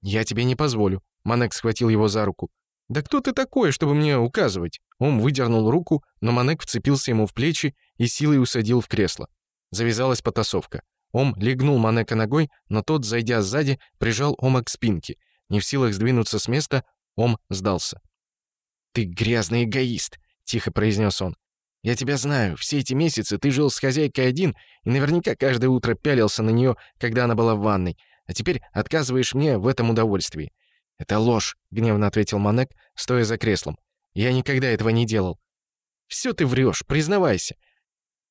Я тебе не позволю. Манек схватил его за руку. «Да кто ты такой, чтобы мне указывать?» Он выдернул руку, но Манек вцепился ему в плечи и силой усадил в кресло. Завязалась потасовка. Ом легнул Манека ногой, но тот, зайдя сзади, прижал Ома к спинке. Не в силах сдвинуться с места, Ом сдался. «Ты грязный эгоист!» — тихо произнес он. Я тебя знаю, все эти месяцы ты жил с хозяйкой один и наверняка каждое утро пялился на нее, когда она была в ванной, а теперь отказываешь мне в этом удовольствии». «Это ложь», — гневно ответил Манек, стоя за креслом. «Я никогда этого не делал». «Всё ты врёшь, признавайся.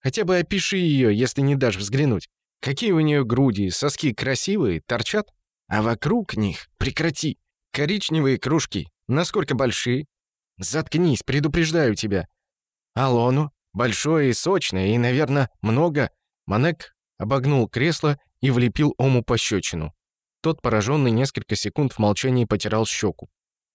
Хотя бы опиши её, если не дашь взглянуть. Какие у неё груди, соски красивые, торчат, а вокруг них, прекрати, коричневые кружки, насколько большие». «Заткнись, предупреждаю тебя», Алону, большое и сочное, и, наверное, много. Манек обогнул кресло и влепил Ому пощечину. Тот, пораженный, несколько секунд в молчании потирал щеку.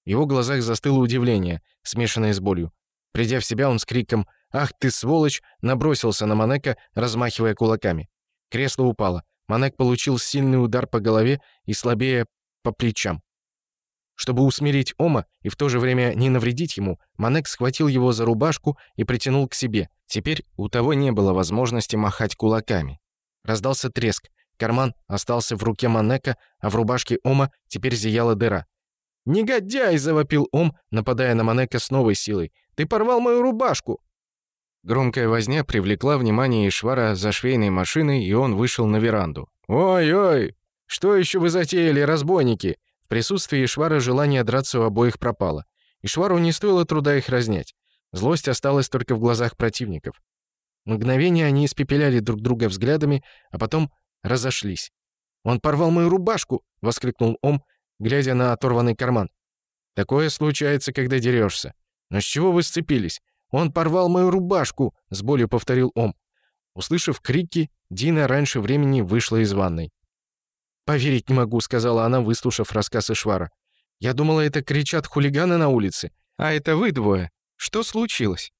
В его глазах застыло удивление, смешанное с болью. Придя в себя, он с криком «Ах ты, сволочь!» набросился на Манека, размахивая кулаками. Кресло упало. Манек получил сильный удар по голове и слабее по плечам. Чтобы усмирить Ома и в то же время не навредить ему, Манек схватил его за рубашку и притянул к себе. Теперь у того не было возможности махать кулаками. Раздался треск. Карман остался в руке Манека, а в рубашке Ома теперь зияла дыра. «Негодяй!» — завопил Ом, нападая на Манека с новой силой. «Ты порвал мою рубашку!» Громкая возня привлекла внимание Ишвара за швейной машиной, и он вышел на веранду. «Ой-ой! Что еще вы затеяли, разбойники? присутствии Ишвара желание драться у обоих пропало. Ишвару не стоило труда их разнять. Злость осталась только в глазах противников. Мгновение они испепеляли друг друга взглядами, а потом разошлись. «Он порвал мою рубашку!» — воскликнул Ом, глядя на оторванный карман. «Такое случается, когда дерешься. Но с чего вы сцепились? Он порвал мою рубашку!» — с болью повторил Ом. Услышав крики, Дина раньше времени вышла из ванной. «Поверить не могу», — сказала она, выслушав рассказ Ишвара. «Я думала, это кричат хулиганы на улице. А это вы двое. Что случилось?»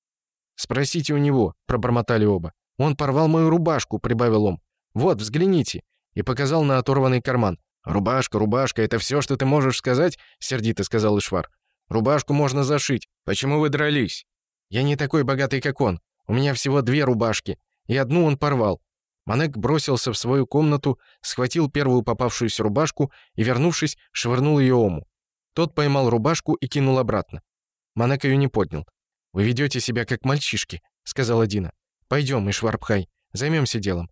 «Спросите у него», — пробормотали оба. «Он порвал мою рубашку», — прибавил он. «Вот, взгляните». И показал на оторванный карман. «Рубашка, рубашка, это все, что ты можешь сказать?» — сердито сказал Ишвар. «Рубашку можно зашить. Почему вы дрались?» «Я не такой богатый, как он. У меня всего две рубашки. И одну он порвал. Манек бросился в свою комнату, схватил первую попавшуюся рубашку и, вернувшись, швырнул ее Ому. Тот поймал рубашку и кинул обратно. Манек ее не поднял. «Вы ведете себя как мальчишки», — сказала Дина. «Пойдем, Ишварбхай, займемся делом».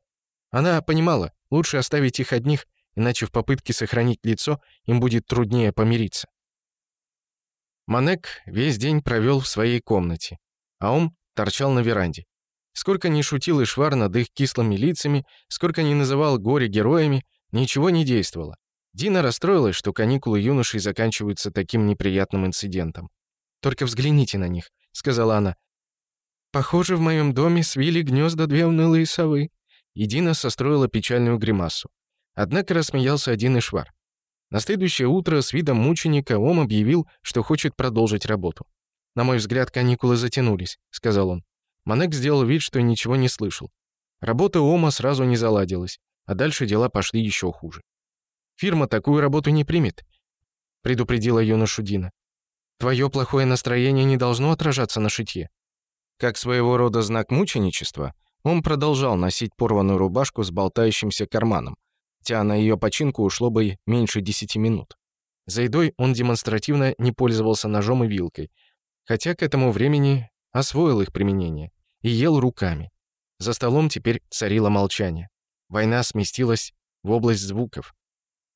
Она понимала, лучше оставить их одних, иначе в попытке сохранить лицо им будет труднее помириться. Манек весь день провел в своей комнате, а Ом торчал на веранде. Сколько ни шутил Ишвар над их кислыми лицами, сколько ни называл горе героями, ничего не действовало. Дина расстроилась, что каникулы юношей заканчиваются таким неприятным инцидентом. «Только взгляните на них», — сказала она. «Похоже, в моем доме свили гнезда две унылые совы». И Дина состроила печальную гримасу. Однако рассмеялся один Ишвар. На следующее утро с видом мученика Ом объявил, что хочет продолжить работу. «На мой взгляд, каникулы затянулись», — сказал он. Манек сделал вид, что ничего не слышал. Работа Ома сразу не заладилась, а дальше дела пошли еще хуже. «Фирма такую работу не примет», — предупредила юношу Дина. «Твое плохое настроение не должно отражаться на шитье». Как своего рода знак мученичества, он продолжал носить порванную рубашку с болтающимся карманом, хотя на ее починку ушло бы меньше 10 минут. За едой он демонстративно не пользовался ножом и вилкой, хотя к этому времени освоил их применение и ел руками. За столом теперь царило молчание. Война сместилась в область звуков.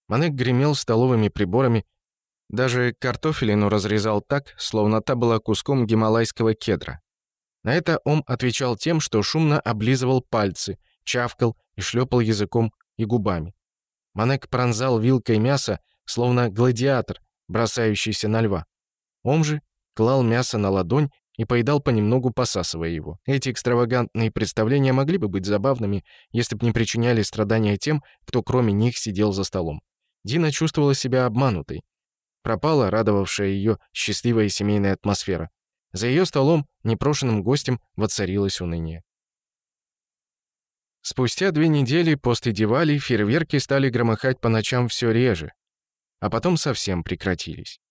Манек гремел столовыми приборами, даже картофелину разрезал так, словно та была куском гималайского кедра. На это он отвечал тем, что шумно облизывал пальцы, чавкал и шлепал языком и губами. Манек пронзал вилкой мясо, словно гладиатор, бросающийся на льва. Он же клал мясо на ладонь и поедал понемногу, посасывая его. Эти экстравагантные представления могли бы быть забавными, если бы не причиняли страдания тем, кто кроме них сидел за столом. Дина чувствовала себя обманутой. Пропала радовавшая ее счастливая семейная атмосфера. За ее столом, непрошенным гостем, воцарилось уныние. Спустя две недели после Дивали фейерверки стали громыхать по ночам все реже, а потом совсем прекратились.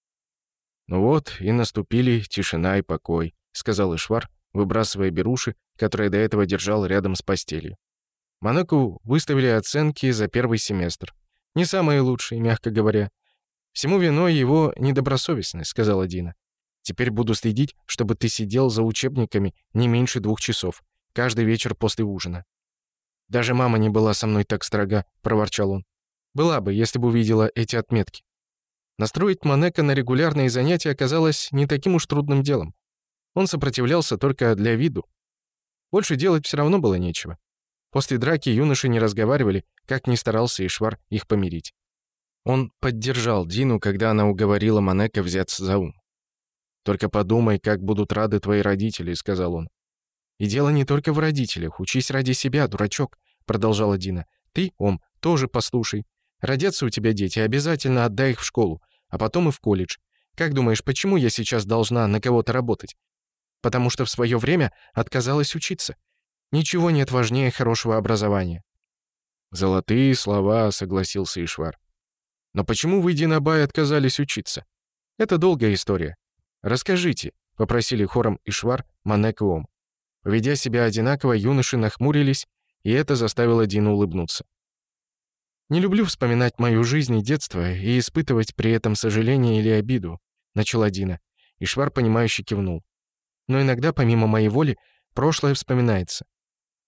Ну вот, и наступили тишина и покой, сказал Ишвар, выбрасывая беруши, которые до этого держал рядом с постелью. Монаку выставили оценки за первый семестр. Не самые лучшие, мягко говоря. Всему виной его недобросовестность, сказала Дина. Теперь буду следить, чтобы ты сидел за учебниками не меньше двух часов, каждый вечер после ужина. Даже мама не была со мной так строга, проворчал он. Была бы, если бы увидела эти отметки. Настроить Манека на регулярные занятия оказалось не таким уж трудным делом. Он сопротивлялся только для виду. Больше делать все равно было нечего. После драки юноши не разговаривали, как ни старался Ишвар их помирить. Он поддержал Дину, когда она уговорила Манека взяться за ум. «Только подумай, как будут рады твои родители», — сказал он. «И дело не только в родителях. Учись ради себя, дурачок», — продолжала Дина. «Ты, он, тоже послушай. Родятся у тебя дети, обязательно отдай их в школу а потом и в колледж. Как думаешь, почему я сейчас должна на кого-то работать? Потому что в свое время отказалась учиться. Ничего нет важнее хорошего образования». «Золотые слова», — согласился Ишвар. «Но почему вы, Динабай, отказались учиться?» «Это долгая история. Расскажите», — попросили хором Ишвар, Манек и Ом. Ведя себя одинаково, юноши нахмурились, и это заставило Дину улыбнуться. Не люблю вспоминать мою жизнь и детство и испытывать при этом сожаление или обиду», — начала Дина. И Швар, понимающе кивнул. «Но иногда, помимо моей воли, прошлое вспоминается.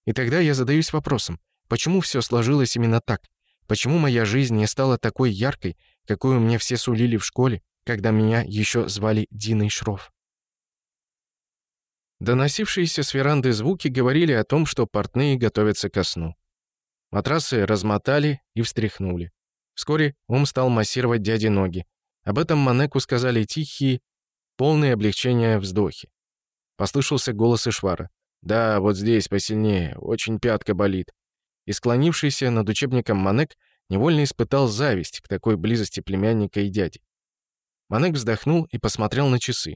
И тогда я задаюсь вопросом, почему все сложилось именно так? Почему моя жизнь не стала такой яркой, какую мне все сулили в школе, когда меня еще звали Диной Шров. Доносившиеся с веранды звуки говорили о том, что портные готовятся ко сну. Матрасы размотали и встряхнули. Вскоре ум стал массировать дяде ноги. Об этом Манеку сказали тихие, полные облегчения вздохи. Послышался голос Ишвара. «Да, вот здесь посильнее, очень пятка болит». И склонившийся над учебником Манек невольно испытал зависть к такой близости племянника и дяди. Манек вздохнул и посмотрел на часы.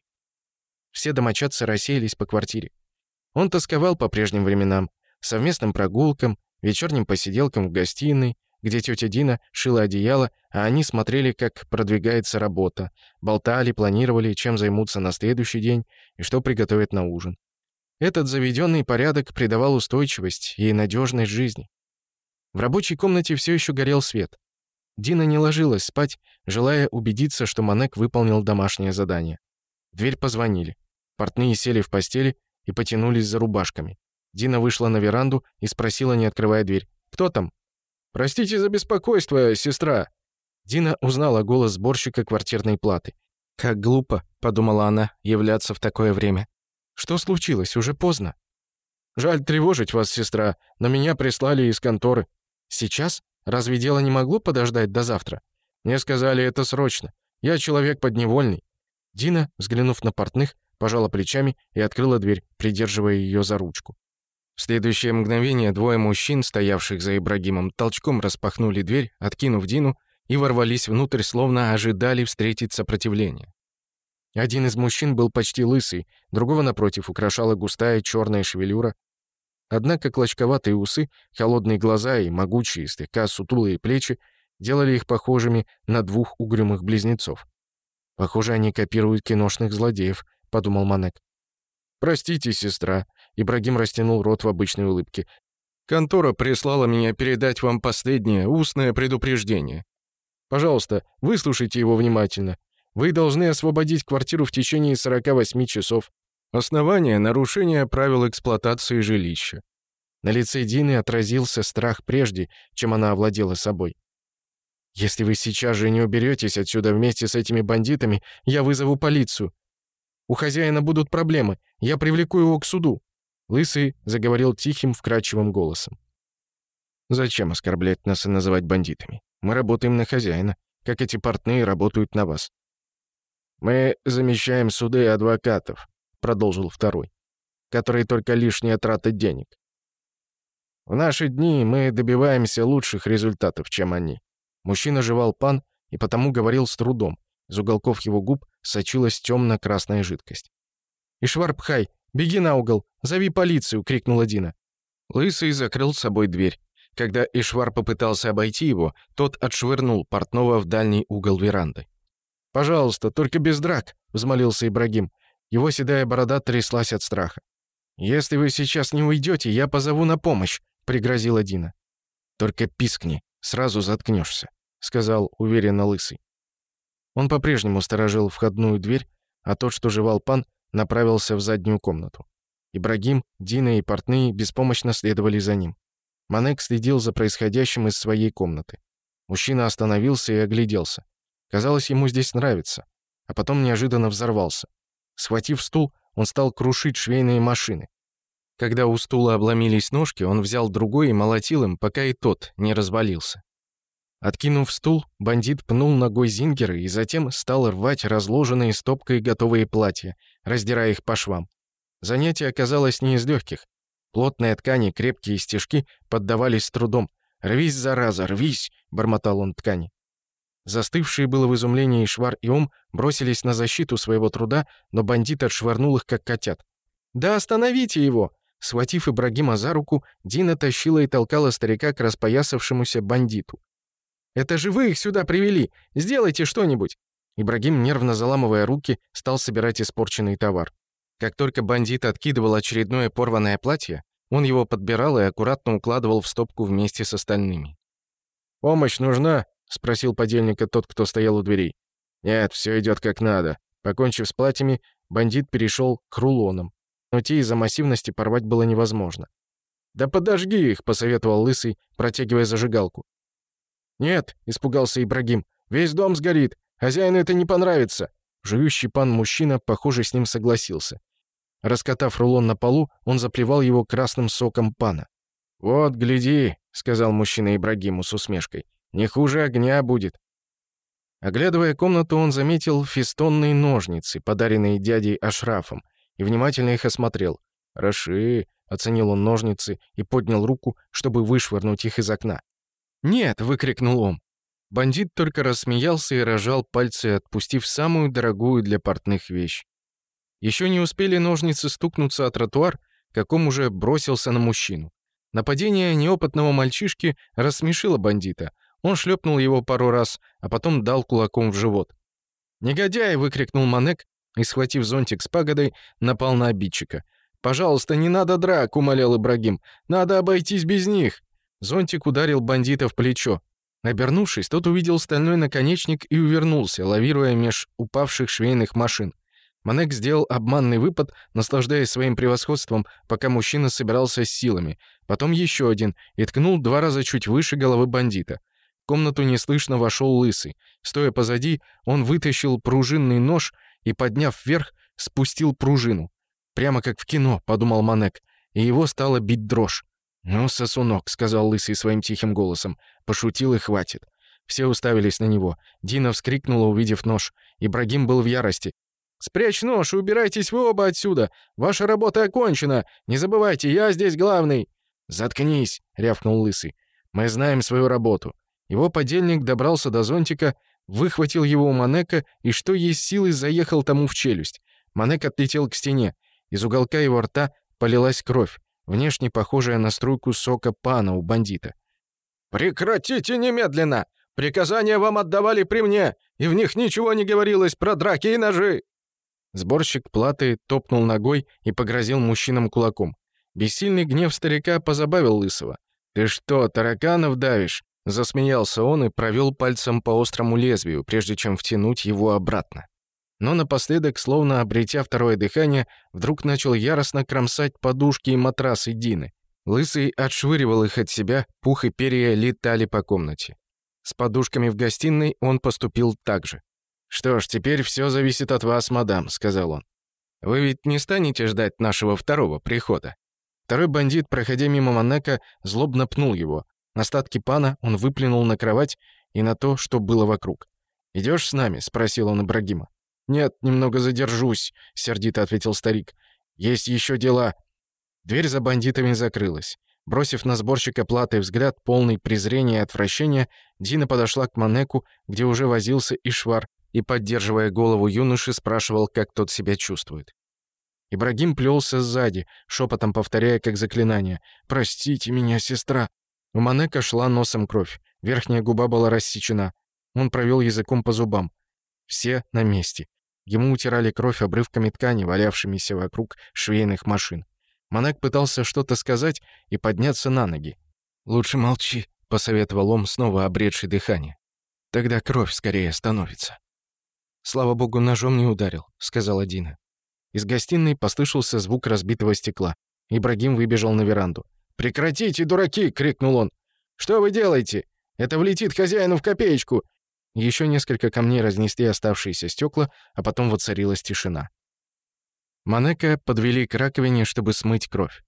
Все домочадцы рассеялись по квартире. Он тосковал по прежним временам, совместным прогулкам, вечерним посиделкам в гостиной, где тетя Дина шила одеяло, а они смотрели, как продвигается работа, болтали, планировали, чем займутся на следующий день и что приготовят на ужин. Этот заведенный порядок придавал устойчивость и надежность жизни. В рабочей комнате все еще горел свет. Дина не ложилась спать, желая убедиться, что Манек выполнил домашнее задание. В дверь позвонили. Портные сели в постели и потянулись за рубашками. Дина вышла на веранду и спросила, не открывая дверь. «Кто там?» «Простите за беспокойство, сестра!» Дина узнала голос сборщика квартирной платы. «Как глупо», — подумала она, — «являться в такое время». «Что случилось? Уже поздно». «Жаль тревожить вас, сестра, но меня прислали из конторы». «Сейчас? Разве дело не могло подождать до завтра?» «Мне сказали это срочно. Я человек подневольный». Дина, взглянув на портных, пожала плечами и открыла дверь, придерживая ее за ручку. В следующее мгновение двое мужчин, стоявших за Ибрагимом, толчком распахнули дверь, откинув Дину, и ворвались внутрь, словно ожидали встретить сопротивление. Один из мужчин был почти лысый, другого, напротив, украшала густая черная шевелюра. Однако клочковатые усы, холодные глаза и могучие, слегка сутулые плечи делали их похожими на двух угрюмых близнецов. «Похоже, они копируют киношных злодеев», — подумал Манек. «Простите, сестра», Ибрагим растянул рот в обычной улыбке. «Контора прислала меня передать вам последнее устное предупреждение. Пожалуйста, выслушайте его внимательно. Вы должны освободить квартиру в течение 48 часов. Основание — нарушение правил эксплуатации жилища». На лице Дины отразился страх прежде, чем она овладела собой. «Если вы сейчас же не уберетесь отсюда вместе с этими бандитами, я вызову полицию. У хозяина будут проблемы, я привлеку его к суду». Лысый заговорил тихим, вкрадчивым голосом. «Зачем оскорблять нас и называть бандитами? Мы работаем на хозяина, как эти портные работают на вас». «Мы замещаем суды адвокатов», — продолжил второй, «которые только лишняя трата денег. В наши дни мы добиваемся лучших результатов, чем они». Мужчина жевал пан и потому говорил с трудом. Из уголков его губ сочилась темно-красная жидкость. И шварпхай. «Беги на угол! Зови полицию!» — крикнула Дина. Лысый закрыл с собой дверь. Когда Ишвар попытался обойти его, тот отшвырнул портного в дальний угол веранды. «Пожалуйста, только без драк!» — взмолился Ибрагим. Его седая борода тряслась от страха. «Если вы сейчас не уйдете, я позову на помощь!» — пригрозила Дина. «Только пискни, сразу заткнешься», — сказал уверенно Лысый. Он по-прежнему сторожил входную дверь, а тот, что жевал пан, направился в заднюю комнату. Ибрагим, Дина и портные беспомощно следовали за ним. Манек следил за происходящим из своей комнаты. Мужчина остановился и огляделся. Казалось, ему здесь нравится. А потом неожиданно взорвался. Схватив стул, он стал крушить швейные машины. Когда у стула обломились ножки, он взял другой и молотил им, пока и тот не развалился. Откинув стул, бандит пнул ногой зингеры и затем стал рвать разложенные стопкой готовые платья, раздирая их по швам. Занятие оказалось не из легких. Плотные ткани, крепкие стежки поддавались с трудом. «Рвись, зараза, рвись!» — бормотал он ткани. Застывшие было в изумлении Швар и Ом бросились на защиту своего труда, но бандит отшвырнул их, как котят. «Да остановите его!» Схватив Ибрагима за руку, Дина тащила и толкала старика к распоясавшемуся бандиту. Это же вы их сюда привели! Сделайте что-нибудь!» Ибрагим, нервно заламывая руки, стал собирать испорченный товар. Как только бандит откидывал очередное порванное платье, он его подбирал и аккуратно укладывал в стопку вместе с остальными. «Помощь нужна?» — спросил подельника тот, кто стоял у дверей. «Нет, все идет как надо». Покончив с платьями, бандит перешел к рулонам, но те из-за массивности порвать было невозможно. «Да подожги их!» — посоветовал Лысый, протягивая зажигалку. «Нет», — испугался Ибрагим, — «весь дом сгорит. Хозяину это не понравится». Жующий пан-мужчина, похоже, с ним согласился. Раскатав рулон на полу, он заплевал его красным соком пана. «Вот, гляди», — сказал мужчина Ибрагиму с усмешкой, — «не хуже огня будет». Оглядывая комнату, он заметил фистонные ножницы, подаренные дядей Ашрафом, и внимательно их осмотрел. «Хороши», — оценил он ножницы и поднял руку, чтобы вышвырнуть их из окна. «Нет!» — выкрикнул он. Бандит только рассмеялся и рожал пальцы, отпустив самую дорогую для портных вещь. Еще не успели ножницы стукнуться о тротуар, как он уже бросился на мужчину. Нападение неопытного мальчишки рассмешило бандита. Он шлепнул его пару раз, а потом дал кулаком в живот. «Негодяй!» — выкрикнул Манек и, схватив зонтик с пагодой, напал на обидчика. «Пожалуйста, не надо драк!» — умолял Ибрагим. «Надо обойтись без них!» Зонтик ударил бандита в плечо. Обернувшись, тот увидел стальной наконечник и увернулся, лавируя меж упавших швейных машин. Манек сделал обманный выпад, наслаждаясь своим превосходством, пока мужчина собирался с силами. Потом еще один и ткнул два раза чуть выше головы бандита. В комнату неслышно вошел лысый. Стоя позади, он вытащил пружинный нож и, подняв вверх, спустил пружину. «Прямо как в кино», — подумал Манек, и его стало бить дрожь. «Ну, сосунок», — сказал Лысый своим тихим голосом. «Пошутил и хватит». Все уставились на него. Дина вскрикнула, увидев нож. Ибрагим был в ярости. «Спрячь нож и убирайтесь вы оба отсюда! Ваша работа окончена! Не забывайте, я здесь главный!» «Заткнись!» — рявкнул Лысый. «Мы знаем свою работу». Его подельник добрался до зонтика, выхватил его у Манека и, что есть силы, заехал тому в челюсть. Манек отлетел к стене. Из уголка его рта полилась кровь внешне похожая на струйку сока пана у бандита. «Прекратите немедленно! Приказания вам отдавали при мне, и в них ничего не говорилось про драки и ножи!» Сборщик платы топнул ногой и погрозил мужчинам кулаком. Бессильный гнев старика позабавил Лысого. «Ты что, тараканов давишь?» Засмеялся он и провел пальцем по острому лезвию, прежде чем втянуть его обратно но напоследок, словно обретя второе дыхание, вдруг начал яростно кромсать подушки и матрасы Дины. Лысый отшвыривал их от себя, пух и перья летали по комнате. С подушками в гостиной он поступил так же. «Что ж, теперь все зависит от вас, мадам», — сказал он. «Вы ведь не станете ждать нашего второго прихода?» Второй бандит, проходя мимо манека, злобно пнул его. Остатки пана он выплюнул на кровать и на то, что было вокруг. «Идёшь с нами?» — спросил он Ибрагима. «Нет, немного задержусь», — сердито ответил старик. «Есть еще дела». Дверь за бандитами закрылась. Бросив на сборщика платы взгляд, полный презрения и отвращения, Дина подошла к Манеку, где уже возился Ишвар, и, поддерживая голову юноши, спрашивал, как тот себя чувствует. Ибрагим плелся сзади, шепотом повторяя как заклинание «Простите меня, сестра». У Манека шла носом кровь, верхняя губа была рассечена. Он провел языком по зубам. Все на месте. Ему утирали кровь обрывками ткани, валявшимися вокруг швейных машин. Монак пытался что-то сказать и подняться на ноги. «Лучше молчи», — посоветовал он, снова обретший дыхание. «Тогда кровь скорее остановится». «Слава богу, ножом не ударил», — сказала Дина. Из гостиной послышался звук разбитого стекла. Ибрагим выбежал на веранду. «Прекратите, дураки!» — крикнул он. «Что вы делаете? Это влетит хозяину в копеечку! Еще несколько камней разнесли оставшиеся стекла, а потом воцарилась тишина. Манека подвели к раковине, чтобы смыть кровь.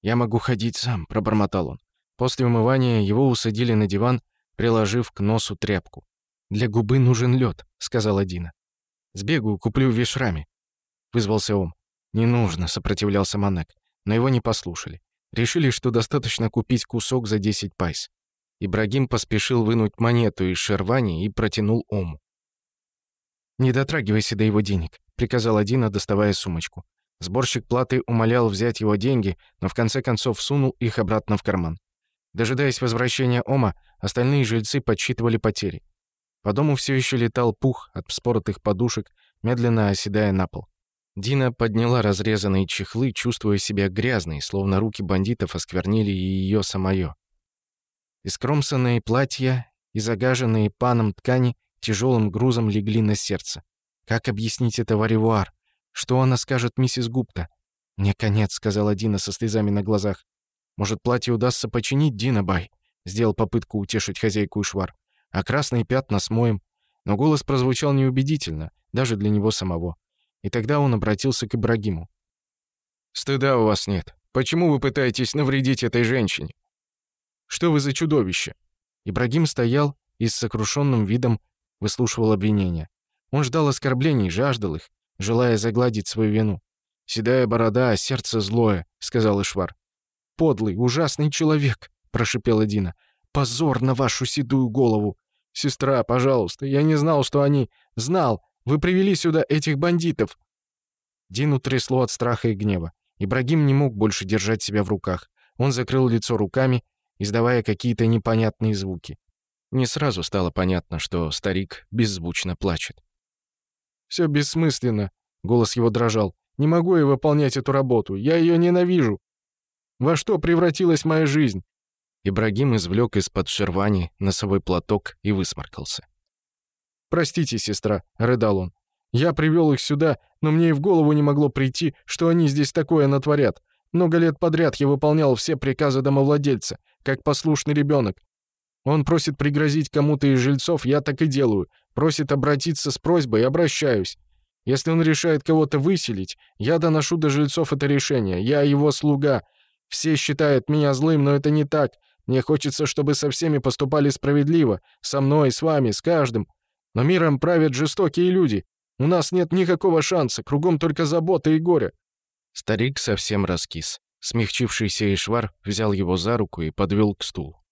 «Я могу ходить сам», — пробормотал он. После умывания его усадили на диван, приложив к носу тряпку. «Для губы нужен лед», — сказала Дина. «Сбегу, куплю в вишраме», — вызвался он. «Не нужно», — сопротивлялся Манек, но его не послушали. Решили, что достаточно купить кусок за 10 пайс. Ибрагим поспешил вынуть монету из шервани и протянул Ому. «Не дотрагивайся до его денег», — приказала Дина, доставая сумочку. Сборщик платы умолял взять его деньги, но в конце концов сунул их обратно в карман. Дожидаясь возвращения Ома, остальные жильцы подсчитывали потери. По дому все еще летал пух от вспоротых подушек, медленно оседая на пол. Дина подняла разрезанные чехлы, чувствуя себя грязной, словно руки бандитов осквернили и ее самое. Искромсанные платья и загаженные паном ткани тяжелым грузом легли на сердце. Как объяснить это Варивуар? Что она скажет миссис Гупта? «Мне конец», — сказала Дина со слезами на глазах. «Может, платье удастся починить, Дина Бай?» — сделал попытку утешить хозяйку Ишвар. «А красные пятна смоем». Но голос прозвучал неубедительно, даже для него самого. И тогда он обратился к Ибрагиму. «Стыда у вас нет. Почему вы пытаетесь навредить этой женщине? Что вы за чудовище?» Ибрагим стоял и с сокрушенным видом выслушивал обвинения. Он ждал оскорблений, жаждал их, желая загладить свою вину. «Седая борода, а сердце злое», — сказал Ишвар. «Подлый, ужасный человек», — прошипела Дина. «Позор на вашу седую голову!» «Сестра, пожалуйста, я не знал, что они...» «Знал! Вы привели сюда этих бандитов!» Дину трясло от страха и гнева. Ибрагим не мог больше держать себя в руках. Он закрыл лицо руками издавая какие-то непонятные звуки. Не сразу стало понятно, что старик беззвучно плачет. «Все бессмысленно», — голос его дрожал. «Не могу я выполнять эту работу. Я ее ненавижу. Во что превратилась моя жизнь?» Ибрагим извлек из-под шервани носовой платок и высморкался. «Простите, сестра», — рыдал он. «Я привел их сюда, но мне и в голову не могло прийти, что они здесь такое натворят. Много лет подряд я выполнял все приказы домовладельца, как послушный ребенок. Он просит пригрозить кому-то из жильцов, я так и делаю. Просит обратиться с просьбой, обращаюсь. Если он решает кого-то выселить, я доношу до жильцов это решение. Я его слуга. Все считают меня злым, но это не так. Мне хочется, чтобы со всеми поступали справедливо. Со мной, с вами, с каждым. Но миром правят жестокие люди. У нас нет никакого шанса, кругом только забота и горе. Старик совсем раскис. Смягчившийся Ишвар взял его за руку и подвел к стулу.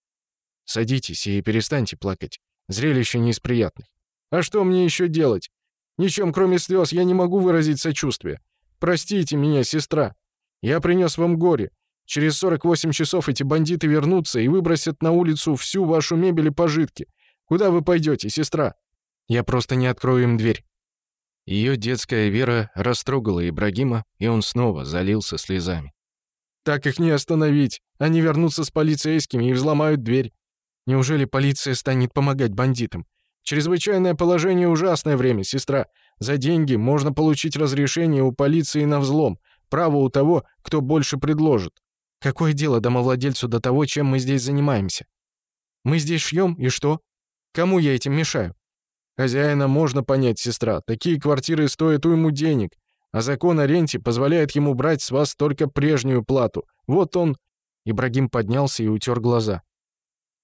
«Садитесь и перестаньте плакать. Зрелище не из приятных». «А что мне еще делать? Ничем, кроме слез, я не могу выразить сочувствие. Простите меня, сестра. Я принес вам горе. Через 48 часов эти бандиты вернутся и выбросят на улицу всю вашу мебель и пожитки. Куда вы пойдете, сестра?» «Я просто не открою им дверь. Ее детская вера растрогала Ибрагима, и он снова залился слезами. «Так их не остановить! Они вернутся с полицейскими и взломают дверь! Неужели полиция станет помогать бандитам? Чрезвычайное положение — ужасное время, сестра. За деньги можно получить разрешение у полиции на взлом, право у того, кто больше предложит. Какое дело домовладельцу до того, чем мы здесь занимаемся? Мы здесь шьем, и что? Кому я этим мешаю? Хозяина можно понять, сестра. Такие квартиры стоят уйму денег, а закон о ренте позволяет ему брать с вас только прежнюю плату. Вот он...» Ибрагим поднялся и утер глаза.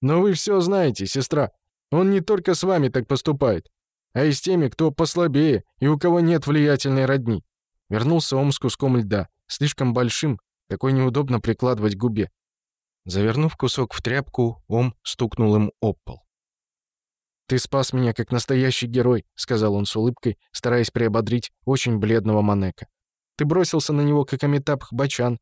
«Но вы все знаете, сестра. Он не только с вами так поступает, а и с теми, кто послабее и у кого нет влиятельной родни». Вернулся Ом с куском льда, слишком большим, такой неудобно прикладывать к губе. Завернув кусок в тряпку, Ом стукнул им об пол. «Ты спас меня, как настоящий герой», — сказал он с улыбкой, стараясь приободрить очень бледного Манека. «Ты бросился на него, как Амитаб Бачан».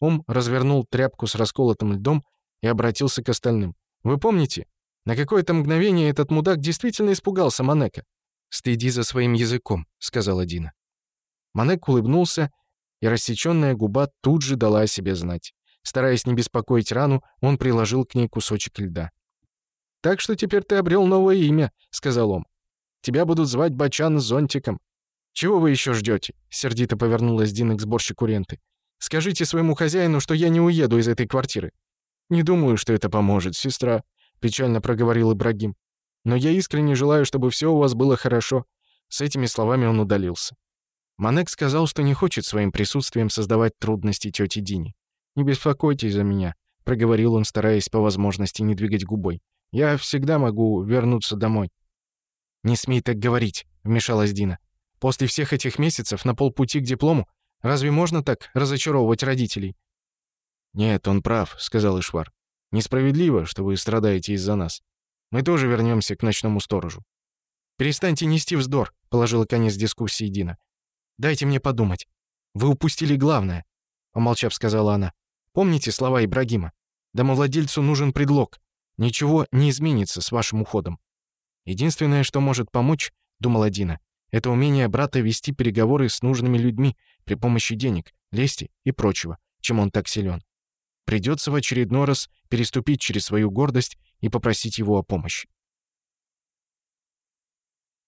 Ум развернул тряпку с расколотым льдом и обратился к остальным. «Вы помните? На какое-то мгновение этот мудак действительно испугался Манека». «Стыди за своим языком», — сказала Дина. Манек улыбнулся, и рассечённая губа тут же дала о себе знать. Стараясь не беспокоить рану, он приложил к ней кусочек льда. «Так что теперь ты обрел новое имя», — сказал он. «Тебя будут звать Бачан Зонтиком». «Чего вы еще ждете?» — сердито повернулась Дина к сборщику ренты. «Скажите своему хозяину, что я не уеду из этой квартиры». «Не думаю, что это поможет, сестра», — печально проговорил Ибрагим. «Но я искренне желаю, чтобы все у вас было хорошо». С этими словами он удалился. Манек сказал, что не хочет своим присутствием создавать трудности тете Дине. «Не беспокойтесь за меня», — проговорил он, стараясь по возможности не двигать губой. Я всегда могу вернуться домой». «Не смей так говорить», — вмешалась Дина. «После всех этих месяцев на полпути к диплому разве можно так разочаровывать родителей?» «Нет, он прав», — сказал Ишвар. «Несправедливо, что вы страдаете из-за нас. Мы тоже вернемся к ночному сторожу». «Перестаньте нести вздор», — положила конец дискуссии Дина. «Дайте мне подумать. Вы упустили главное», — помолчав, сказала она. «Помните слова Ибрагима? Домовладельцу нужен предлог. Ничего не изменится с вашим уходом. Единственное, что может помочь, думала Дина, это умение брата вести переговоры с нужными людьми при помощи денег, лести и прочего, чем он так силен. Придется в очередной раз переступить через свою гордость и попросить его о помощи.